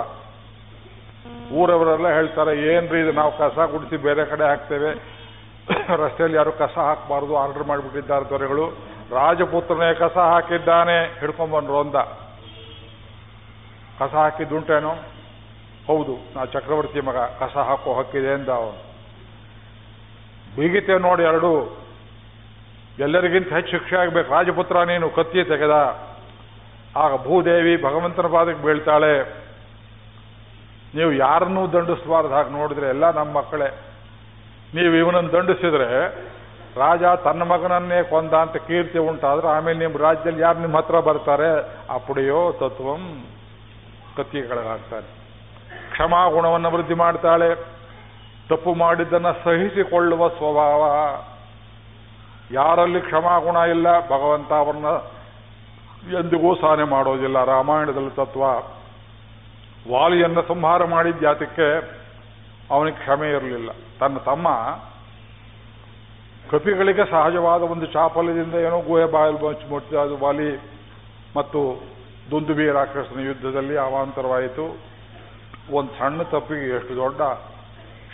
ಊರವರೆಲ್ಲ ಹೇಳ್ತಾರೆ, ಏನ್ರಿ ಇದು? ನಾವು ಕಸ ಗುಡಿಸಿ ಬೇರೆ ಕಡೆ ಹಾಕ್ತೇವೆ. ರಸ್ತೆಯಲ್ಲಿ ಯಾರು ಕಸ ಹಾಕಬಾರ್ದು, ಆರ್ಡರ್ ಮಾಡಿಬಿಟ್ಟಿದ್ದಾರೆ ದೊರೆಗಳು. ರಾಜಪುತ್ರನೇ ಕಸ ಹಾಕಿದ್ದಾನೆ ಹಿಡ್ಕೊಂಡ್ಬಂದ್ರು ಅಂದ. ಕಸ ಹಾಕಿದ್ದುಂಟೇನೋ ಹೌದು ನಾ ಚಕ್ರವರ್ತಿ ಮಗ ಕಸ ಹಾಕೋ ಹಕ್ಕಿದೆ ಅಂದ ಅವನು. ಬೀಗಿತೆ ನೋಡಿ ಎರಡು. ಎಲ್ಲರಿಗಿಂತ ಹೆಚ್ಚು ಶಿಕ್ಷೆ ಆಗ್ಬೇಕು. ರಾಜಪುತ್ರ ನೀನು ಕತ್ತಿ ತೆಗೆದ. ಆಗ ಭೂದೇವಿ ಭಗವಂತನ ಪಾದಕ್ಕೆ ಬೀಳ್ತಾಳೆ. ನೀವು ಯಾರನ್ನೂ ದಂಡಿಸಬಾರ್ದು. ಹಾಗೆ ನೋಡಿದ್ರೆ ಎಲ್ಲ ನಮ್ಮ ಮಕ್ಕಳೇ. ನೀವು ಇವನನ್ನು ದಂಡಿಸಿದ್ರೆ ರಾಜ ತನ್ನ ಮಗನನ್ನೇ ಕೊಂದ ಅಂತ ಕೀರ್ತಿ ಉಂಟಾದ್ರೆ ಆಮೇಲೆ ನಿಮ್ಮ ರಾಜ್ಯದಲ್ಲಿ ಯಾರು ನಿಮ್ಮ ಹತ್ರ ಬರ್ತಾರೆ? ಅಪ್ಪಡಿಯೋ ತತ್ವಂ ಕತ್ತಿಗಳಾಗ್ತಾರೆ. ಕ್ಷಮಾ ಗುಣವನ್ನು ವೃದ್ಧಿ ಮಾಡ್ತಾಳೆ. ತಪ್ಪು ಮಾಡಿದ್ದನ್ನು ಸಹಿಸಿಕೊಳ್ಳುವ ಸ್ವಭಾವ. ಯಾರಲ್ಲಿ ಕ್ಷಮಾಗುಣ ಇಲ್ಲ, ಭಗವಂತ ಅವರನ್ನ ಎಂದಿಗೂ ಸಹನೆ ಮಾಡೋದಿಲ್ಲ. ರಾಮಾಯಣದಲ್ಲಿ ತತ್ವ. ವಾಲಿಯನ್ನು ಸಂಹಾರ ಮಾಡಿದ ಜಾತಕ್ಕೆ ಅವನಿಗೆ ಕ್ಷಮೆ ಇರಲಿಲ್ಲ. ತನ್ನ ತಮ್ಮ ಕಪಿಗಳಿಗೆ ಸಹಜವಾದ ಒಂದು ಚಾಪಲ್ಯದಿಂದ ಏನೋ ಗುಹೆ ಬಾಯಲು ಬಂಚು ಮುಟ್ಟಿದ ಅದು ವಾಲಿ ಮತ್ತು ದುಂದುಬಿ ರಾಕ್ಷಸನ ಯುದ್ಧದಲ್ಲಿ ಅವಾಂತರವಾಯಿತು. ಒಂದು ಸಣ್ಣ ತಪ್ಪಿಗೆ ಎಷ್ಟು ದೊಡ್ಡ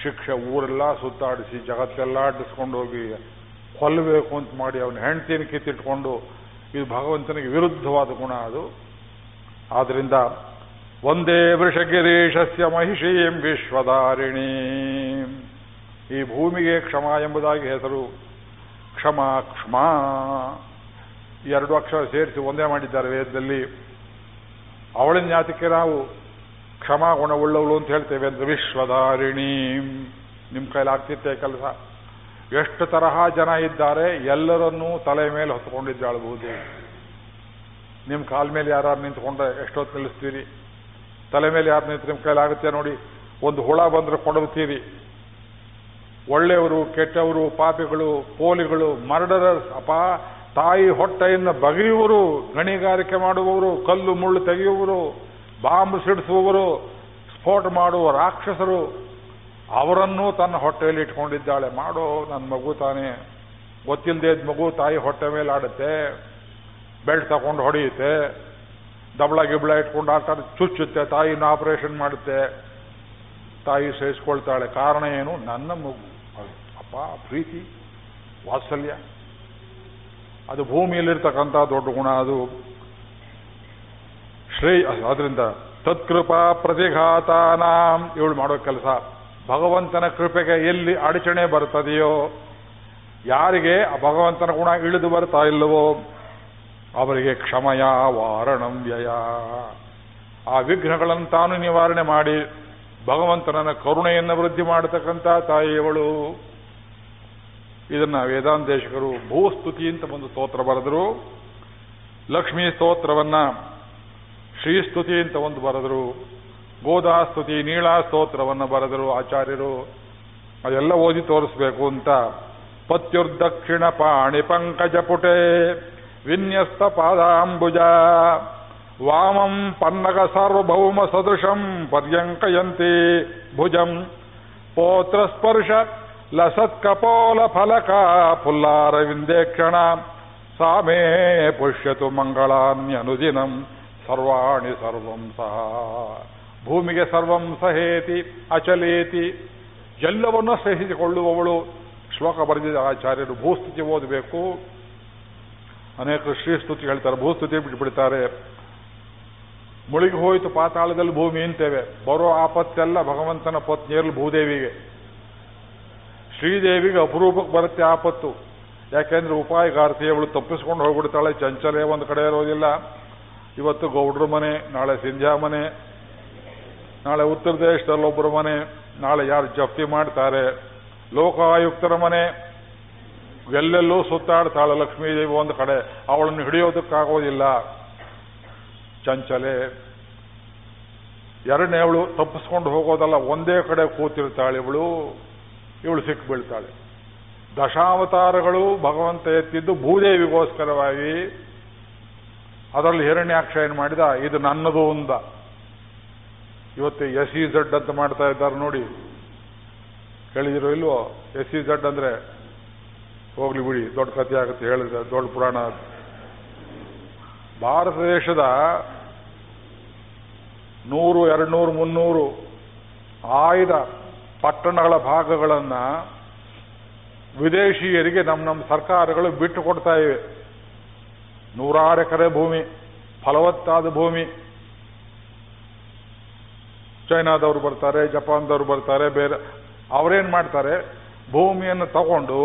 ಶಿಕ್ಷೆ ಊರೆಲ್ಲ ಸುತ್ತಾಡಿಸಿ, ಜಗತ್ತೆಲ್ಲ ಅಡ್ಡಿಸ್ಕೊಂಡು ಹೋಗಿ ಕೊಲ್ಲಬೇಕು ಅಂತ ಮಾಡಿ ಅವನ ಹೆಂಡತಿನ ಕಿತ್ತಿಟ್ಕೊಂಡು ಇದು ಭಗವಂತನಿಗೆ ವಿರುದ್ಧವಾದ ಗುಣ ಅದು. ಆದ್ರಿಂದ ಒಂದೇ ವೃಷಗಿರೀಶಸ್ಯ ಮಹಿಷೀಂ ವಿಶ್ವಧಾರಿಣಿ. ಈ ಭೂಮಿಗೆ ಕ್ಷಮ ಎಂಬುದಾಗಿ ಹೆಸರು ಕ್ಷಮ ಕ್ಷಮ. ಎರಡು ಅಕ್ಷರ ಸೇರಿಸಿ ಒಂದೇ ಮಾಡಿದ್ದಾರೆ ವೇದದಲ್ಲಿ. ಅವಳ ಜಾತಿಗೆ ನಾವು ಕ್ಷಮಾ ಗುಣವುಳ್ಳವಳು ಅಂತ ಹೇಳ್ತೇವೆ ಅಂದ್ರೆ ವಿಶ್ವಧಾರಿಣಿ. ನಿಮ್ಮ ಕೈಲಾಗ್ತಿತ್ತೆ ಕೆಲಸ. ಎಷ್ಟು ತರಹ ಜನ ಇದ್ದಾರೆ ಎಲ್ಲರನ್ನೂ ತಲೆ ಮೇಲೆ ಹೊತ್ಕೊಂಡಿದ್ದಾಳು ಭೂದೇವಿ. ನಿಮ್ಮ ಕಾಲ ಮೇಲೆ ಯಾರು ನಿಂತ್ಕೊಂಡ್ರೆ ಎಷ್ಟೊತ್ತು ನಿಲ್ಲಿಸ್ತೀರಿ? ತಲೆ ಮೇಲೆ ಯಾರು ನಿಂತು ನಿಮ್ಮ ಕೈಲಾಗುತ್ತೆ ನೋಡಿ. ಒಂದು ಹುಳ ಬಂದ್ರೆ ಕೊಡುತ್ತೀರಿ ಒಳ್ಳೆಯವರು, ಕೆಟ್ಟವರು, ಪಾಪಿಗಳು, ಪೋಲಿಗಳು, ಮರ್ಡರರ್ಸ್, ಅಪ, ತಾಯಿ ಹೊಟ್ಟೆಯನ್ನು ಬಗೆಯುವರು ಗಣಿಗಾರಿಕೆ ಮಾಡುವವರು, ಕಲ್ಲು ಮುಳ್ಳು ತೆಗೆಯುವವರು, ಬಾಂಬ್ ಸಿಡಿಸುವವರು, ಸ್ಫೋಟ ಮಾಡುವ ರಾಕ್ಷಸರು, ಅವರನ್ನೂ ತನ್ನ ಹೊಟ್ಟೆಯಲ್ಲಿ ಇಟ್ಕೊಂಡಿದ್ದಾಳೆ. ಮಾಡೋ ನನ್ನ ಮಗು ತಾನೇ. ಗೊತ್ತಿಲ್ಲದೆ ಮಗು ತಾಯಿ ಹೊಟ್ಟೆ ಮೇಲೆ ಆಡುತ್ತೆ. ಬೆಲ್ಟ್ ತಗೊಂಡು ಹೊಡೆಯುತ್ತೆ. ದಬಳ ಗಿಬಳ ಇಟ್ಕೊಂಡು ಆಟ ಚುಚ್ಚುತ್ತೆ, ತಾಯಿನ ಆಪರೇಷನ್ ಮಾಡುತ್ತೆ. ತಾಯಿ ಸಹಿಸ್ಕೊಳ್ತಾಳೆ ಕಾರಣ ಏನು? ನನ್ನ ಮಗು. ಅಪ್ಪ, ಪ್ರೀತಿ, ವಾತ್ಸಲ್ಯ. ಅದು ಭೂಮಿಯಲ್ಲಿರ್ತಕ್ಕಂಥ ದೊಡ್ಡ ಗುಣ ಅದು. ಶ್ರೇಯ ಅದರಿಂದ ತತ್ಕೃಪಾ ಪ್ರತಿಘಾತಾನಾಂ. ಇವಳು ಮಾಡೋ ಕೆಲಸ, ಭಗವಂತನ ಕೃಪೆಗೆ ಎಲ್ಲಿ ಅಡಚಣೆ ಬರ್ತದೆಯೋ ಯಾರಿಗೆ ಆ ಭಗವಂತನ ಗುಣ ಇಳಿದು ಬರ್ತಾ ಇಲ್ಲವೋ ಅವರಿಗೆ ಕ್ಷಮಯ ವಾರಣಂ ವ್ಯಯ. ಆ ವಿಘ್ನಗಳನ್ನು ತಾನು ನಿವಾರಣೆ ಮಾಡಿ ಭಗವಂತನ ಕರುಣೆಯನ್ನು ವೃದ್ಧಿ ಮಾಡತಕ್ಕಂಥ ತಾಯಿಯವಳು ಇದನ್ನ ವೇದಾಂತೇಶಕರು ಭೂಸ್ತುತಿ ಅಂತ ಒಂದು ಸ್ತೋತ್ರ ಬರೆದರು. ಲಕ್ಷ್ಮೀ ಸ್ತೋತ್ರವನ್ನ ಶ್ರೀಸ್ತುತಿ ಅಂತ ಒಂದು ಬರೆದರು. ಗೋದಾಸ್ತುತಿ ನೀಳಾ ಸ್ತೋತ್ರವನ್ನು ಬರೆದರು ಆಚಾರ್ಯರು. ಅದೆಲ್ಲ ಓದಿ ತೋರಿಸ್ಬೇಕು ಅಂತ. ಪತ್ಯುರ್ದಕ್ಷಿಣ ಪಾಣಿ ಪಂಕಜ ಪುಟೆ. ವಿನ್ಯಸ್ತ ಪಾದಾಂಬುಜ ವಾಮಂ ಪನ್ನಗ ಸಾರ್ವಭೌಮ ಸದೃಶಂ ಪರ್ಯಂಕಯಂತಿ ಭುಜಂ. ಪೋತ್ರ ಸ್ಪರ್ಶ ಲಸತ್ಕಪೋಲ ಫಲಕ ಫುಲ್ಲಾರವಿಂದೇಕ್ಷಣ ಸಾಮೇ ಪುಷ್ಯತು ಮಂಗಳಾನ್ಯನುದಿನಂ ಸರ್ವಾಣಿ ಸರ್ವಂ ಸಹ. ಭೂಮಿಗೆ ಸರ್ವಂ ಸಹೇತಿ ಅಚಲೇತಿ. ಎಲ್ಲವನ್ನೂ ಸಹಿಸಿಕೊಳ್ಳುವವಳು ಶ್ಲೋಕ ಬರೆದಿದ್ದ ಆಚಾರ್ಯರು ಭೂಸ್ಥಿತಿ ಓದಬೇಕು. ಅನೇಕ ಶ್ರೀಸ್ತುತಿ ಹೇಳ್ತಾರೆ ಭೂಸ್ತುತಿ ಬಿಟ್ಬಿಡ್ತಾರೆ ಮುಳುಗಿ ಹೋಯಿತು ಪಾತಾಳದಲ್ಲಿ ಭೂಮಿ ಅಂತೇವೆ. ಬರೋ ಆಪತ್ತೆಲ್ಲ ಭಗವಂತನ ಪತ್ನಿಯರಲ್ಲಿ ಭೂದೇವಿಗೆ. ಶ್ರೀದೇವಿಗೆ ಅಪರೂಪಕ್ಕೆ ಬರುತ್ತೆ ಆಪತ್ತು. ಯಾಕೆಂದ್ರೆ ಉಪಾಯಗಾರ್ತಿ ಅವಳು ತಪ್ಪಿಸ್ಕೊಂಡು ಹೋಗ್ಬಿಡ್ತಾಳೆ, ಚಂಚಲೆ ಒಂದು ಕಡೆ ಇರೋದಿಲ್ಲ. ಇವತ್ತು ಗೌಡ್ರ ಮನೆ, ನಾಳೆ ಸಿಂಧ್ಯಾ ಮನೆ, ನಾಳೆ ಉತ್ತರ ದೇಶದಲ್ಲಿ ಒಬ್ಬರ ಮನೆ, ನಾಳೆ ಯಾರು ಜಪ್ತಿ ಮಾಡ್ತಾರೆ? ಲೋಕಾಯುಕ್ತರ ಮನೆ ಎಲ್ಲೆಲ್ಲೂ ಸುತ್ತಾಡ್ತಾಳೆ ಲಕ್ಷ್ಮೀದೇವಿ ಒಂದು ಕಡೆ. ಅವಳನ್ನು ಹಿಡಿಯೋದಕ್ಕಾಗೋದಿಲ್ಲ. ಚಂಚಲೆ, ಎರಡನೇ ಅವಳು ತಪ್ಪಿಸ್ಕೊಂಡು ಹೋಗೋದಲ್ಲ, ಒಂದೇ ಕಡೆ ಕೂತಿರ್ತಾಳೆ ಇವಳು. ಇವಳು ಸಿಕ್ಕಿಬೀಳ್ತಾಳೆ ದಶಾವತಾರಗಳು ಭಗವಂತ ಎತ್ತಿದ್ದು ಭೂದೇವಿಗೋಸ್ಕರವಾಗಿ. ಅದರಲ್ಲಿ ಹಿರಣ್ಯಾಕ್ಷ ಏನು ಮಾಡಿದ? ಇದು ನನ್ನದು ಅಂದ ಇವತ್ತು ಎಸ್ ಇ ಝಡ್ ಅಂತ ಮಾಡ್ತಾ ಇದ್ದಾರೆ ನೋಡಿ. ಕೇಳಿದಿರೋ ಇಲ್ವೋ? ಎಸ್ ಇ ಝಡ್ ಅಂದ್ರೆ ಹೋಗ್ಲಿ ಬಿಡಿ, ದೊಡ್ಡ ಕಥೆ ಆಗುತ್ತೆ, ಹೇಳಿದ್ರೆ ದೊಡ್ಡ ಪುರಾಣ ಭಾರತ ದೇಶದ ನೂರು ಎರಡು ನೂರು ಮುನ್ನೂರು ಆಯ್ದ ಪಟ್ಟಣಗಳ ಭಾಗಗಳನ್ನ ವಿದೇಶಿಯರಿಗೆ ನಮ್ಮ ನಮ್ಮ ಸರ್ಕಾರಗಳು ಬಿಟ್ಟು ಕೊಡ್ತಾ ಇವೆ. ನೂರಾರು ಎಕರೆ ಭೂಮಿ, ಫಲವತ್ತಾದ ಭೂಮಿ. ಚೈನಾದವರು ಬರ್ತಾರೆ, ಜಪಾನ್ದವರು ಬರ್ತಾರೆ, ಬೇರೆ, ಅವರೇನು ಮಾಡ್ತಾರೆ, ಭೂಮಿಯನ್ನು ತಗೊಂಡು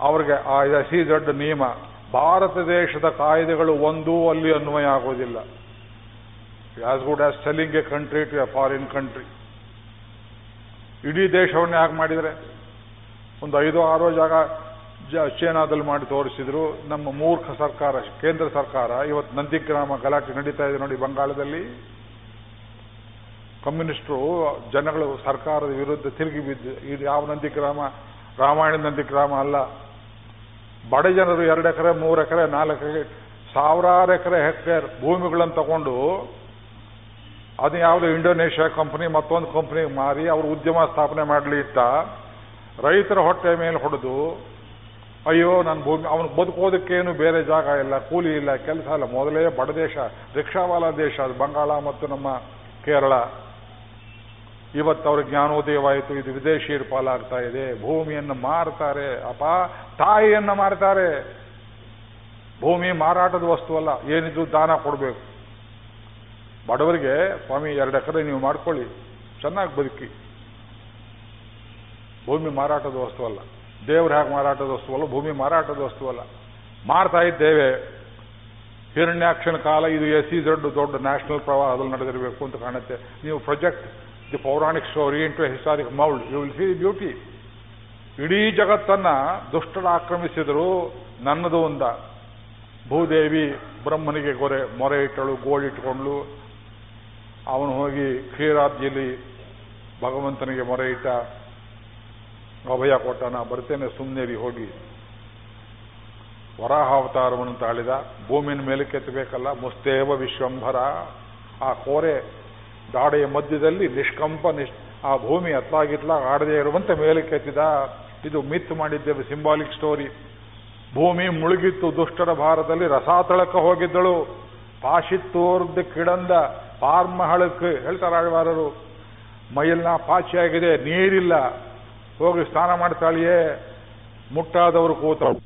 ಅವ್ರಿಗೆ ಆ ಸಿ ದೊಡ್ಡ ನಿಯಮ, ಭಾರತ ದೇಶದ ಕಾಯ್ದೆಗಳು ಒಂದೂ ಅಲ್ಲಿ ಅನ್ವಯ ಆಗೋದಿಲ್ಲ. As good as selling a country to a foreign country ಇಡೀ ದೇಶವನ್ನೇ ಯಾಕೆ ಮಾಡಿದರೆ. ಒಂದು ಐದು ಆರೋ ಜಾಗ ಚೈನಾದಲ್ಲಿ ಮಾಡಿ ತೋರಿಸಿದ್ರು, ನಮ್ಮ ಮೂರ್ಖ ಸರ್ಕಾರ, ಕೇಂದ್ರ ಸರ್ಕಾರ, ಇವತ್ತು ನಂದಿಗ್ರಾಮ ಗಲಾಟೆ ನಡೀತಾ ಇದೆ ನೋಡಿ ಬಂಗಾಳದಲ್ಲಿ. ಕಮ್ಯುನಿಸ್ಟರು ಜನಗಳು ಸರ್ಕಾರದ ವಿರುದ್ಧ ತಿರುಗಿ ಬಿದ್ದು, ಇದು ಯಾವ ನಂದಿಗ್ರಾಮ? ರಾಮಾಯಣ ನಂದಿಗ್ರಾಮ ಅಲ್ಲ. ಬಡ ಜನರು ಎರಡು ಎಕರೆ, ಮೂರು ಎಕರೆ, ನಾಲ್ಕು ಎಕರೆ, ಸಾವಿರಾರು ಎಕರೆ ಹೆಕ್ಟೇರ್ ಭೂಮಿಗಳನ್ನು ತಗೊಂಡು ಅದು ಯಾವುದೋ ಇಂಡೋನೇಷ್ಯಾ ಕಂಪನಿ, ಮತ್ತೊಂದು ಕಂಪ್ನಿಗೆ ಮಾರಿ ಅವರು ಉದ್ಯಮ ಸ್ಥಾಪನೆ ಮಾಡಲಿ ಇತ್ತ ರೈತರ ಹೊಟ್ಟೆ ಮೇಲೆ ಹೊಡೆದು, ಅಯ್ಯೋ ನನ್ನ ಭೂಮಿ, ಅವನು ಬದುಕೋದಕ್ಕೇನು ಬೇರೆ ಜಾಗ ಇಲ್ಲ, ಕೂಲಿ ಇಲ್ಲ, ಕೆಲಸ ಇಲ್ಲ, ಮೊದಲೇ ಬಡ ದೇಶ, ರಿಕ್ಷಾವಾಲ ದೇಶ, ಅದು ಬಂಗಾಳ ಮತ್ತು ನಮ್ಮ ಕೇರಳ. ಇವತ್ತು ಅವ್ರ ಜ್ಞಾನೋದಯವಾಯಿತು, ಇದು ವಿದೇಶಿಯರ ಪಾಲಾಗ್ತಾ ಇದೆ, ಭೂಮಿಯನ್ನು ಮಾರ್ತಾರೆ, ಅಪ, ತಾಯಿಯನ್ನ ಮಾರ್ತಾರೆ. ಭೂಮಿ ಮಾರಾಟದ ವಸ್ತು ಅಲ್ಲ ಏನಿದ್ರು ದಾನ ಕೊಡಬೇಕು. ಬಡವರಿಗೆ, ಸ್ವಾಮಿ, ಎರಡು ಎಕರೆ ನೀವು ಮಾಡ್ಕೊಳ್ಳಿ, ಚೆನ್ನಾಗಿ ಬದುಕಿ. ಭೂಮಿ ಮಾರಾಟದ ವಸ್ತು ಅಲ್ಲ. ದೇವ್ರ ಹ್ಯಾಕ್ ಮಾರಾಟದ ವಸ್ತು ಅಲ್ಲ, ಭೂಮಿ ಮಾರಾಟದ ವಸ್ತು ಅಲ್ಲ. ಮಾರ್ತಾ ಇದ್ದೇವೆ ಹಿರಣ್ಯಾಕ್ಷನ ಕಾಲ ಇದು ಎಸ್ ಇ ದೊಡ್ಡ ದೊಡ್ಡ ನ್ಯಾಷನಲ್ ಪ್ರವಾಹದಲ್ಲಿ ನಡೆದಿರಬೇಕು ಅಂತ ಕಾಣುತ್ತೆ. ನೀವು project the pauranik story into historic mould you will see beauty ಇಡೀ ಜಗತ್ತನ್ನ ದುಷ್ಟರು ಆಕ್ರಮಿಸಿದರೂ, ನನ್ನದು ಒಂದ. ಭೂದೇವಿ ಬ್ರಹ್ಮನಿಗೆ ಗೊರೆ, ಮೊರೆ ಇಟ್ಟಳು ಗೋಳಿಟ್ಕೊಂಡ್ಲು ಅವನು ಹೋಗಿ ಕ್ಷೀರಾಬ್ಜಿಯಲ್ಲಿ ಭಗವಂತನಿಗೆ ಮೊರೆ ಇಟ್ಟ, ಅಭಯ ನಾ ಬರ್ತೇನೆ ಸುಮ್ಮನೆರಿ ಹೋಗಿ. ವರಾಹಾವತಾರವನ್ನು ತಾಳಿದ ಭೂಮಿನ ಮೇಲೆ ಕೆತ್ತಬೇಕಲ್ಲ, ಮುಸ್ತೇವ ವಿಶ್ವಂಭರ. ಆ ಕೋರೆ ದಾಡೆಯ ಮಧ್ಯದಲ್ಲಿ ನಿಷ್ಕಂಪ ನಿಶ್ ಆ ಭೂಮಿ ಅತ್ಲಾಗಿತ್ಲ ಆಡದೇ ಇರುವಂತೆ ಮೇಲೆ ಕೆತ್ತಿದ. ಇದು ಮಿತ್ ಮಾಡಿದ್ದೇವೆ ಸಿಂಬಾಲಿಕ್ ಸ್ಟೋರಿ. ಭೂಮಿ ಮುಳುಗಿತ್ತು, ದುಷ್ಟರ ಭಾರದಲ್ಲಿ ರಸಾತಳಕ ಹೋಗಿದ್ದಳು. ಪಾಶಿತ್ತೋರ್ದ ಕಿಡಂದ ಪಾರ್ಮಹಳಕ್ಕೆ ಹೇಳ್ತಾರೆ ಆಳ್ವಾರರು ಮೈಲ್ನ ಪಾಚಿಯಾಗಿದೆ, ನೀರಿಲ್ಲ. ಹೋಗಿ ಸ್ನಾನ ಮಾಡ್ತಾಳಿಯೇ, ಮುಟ್ಟಾದವರು ಕೂತಳು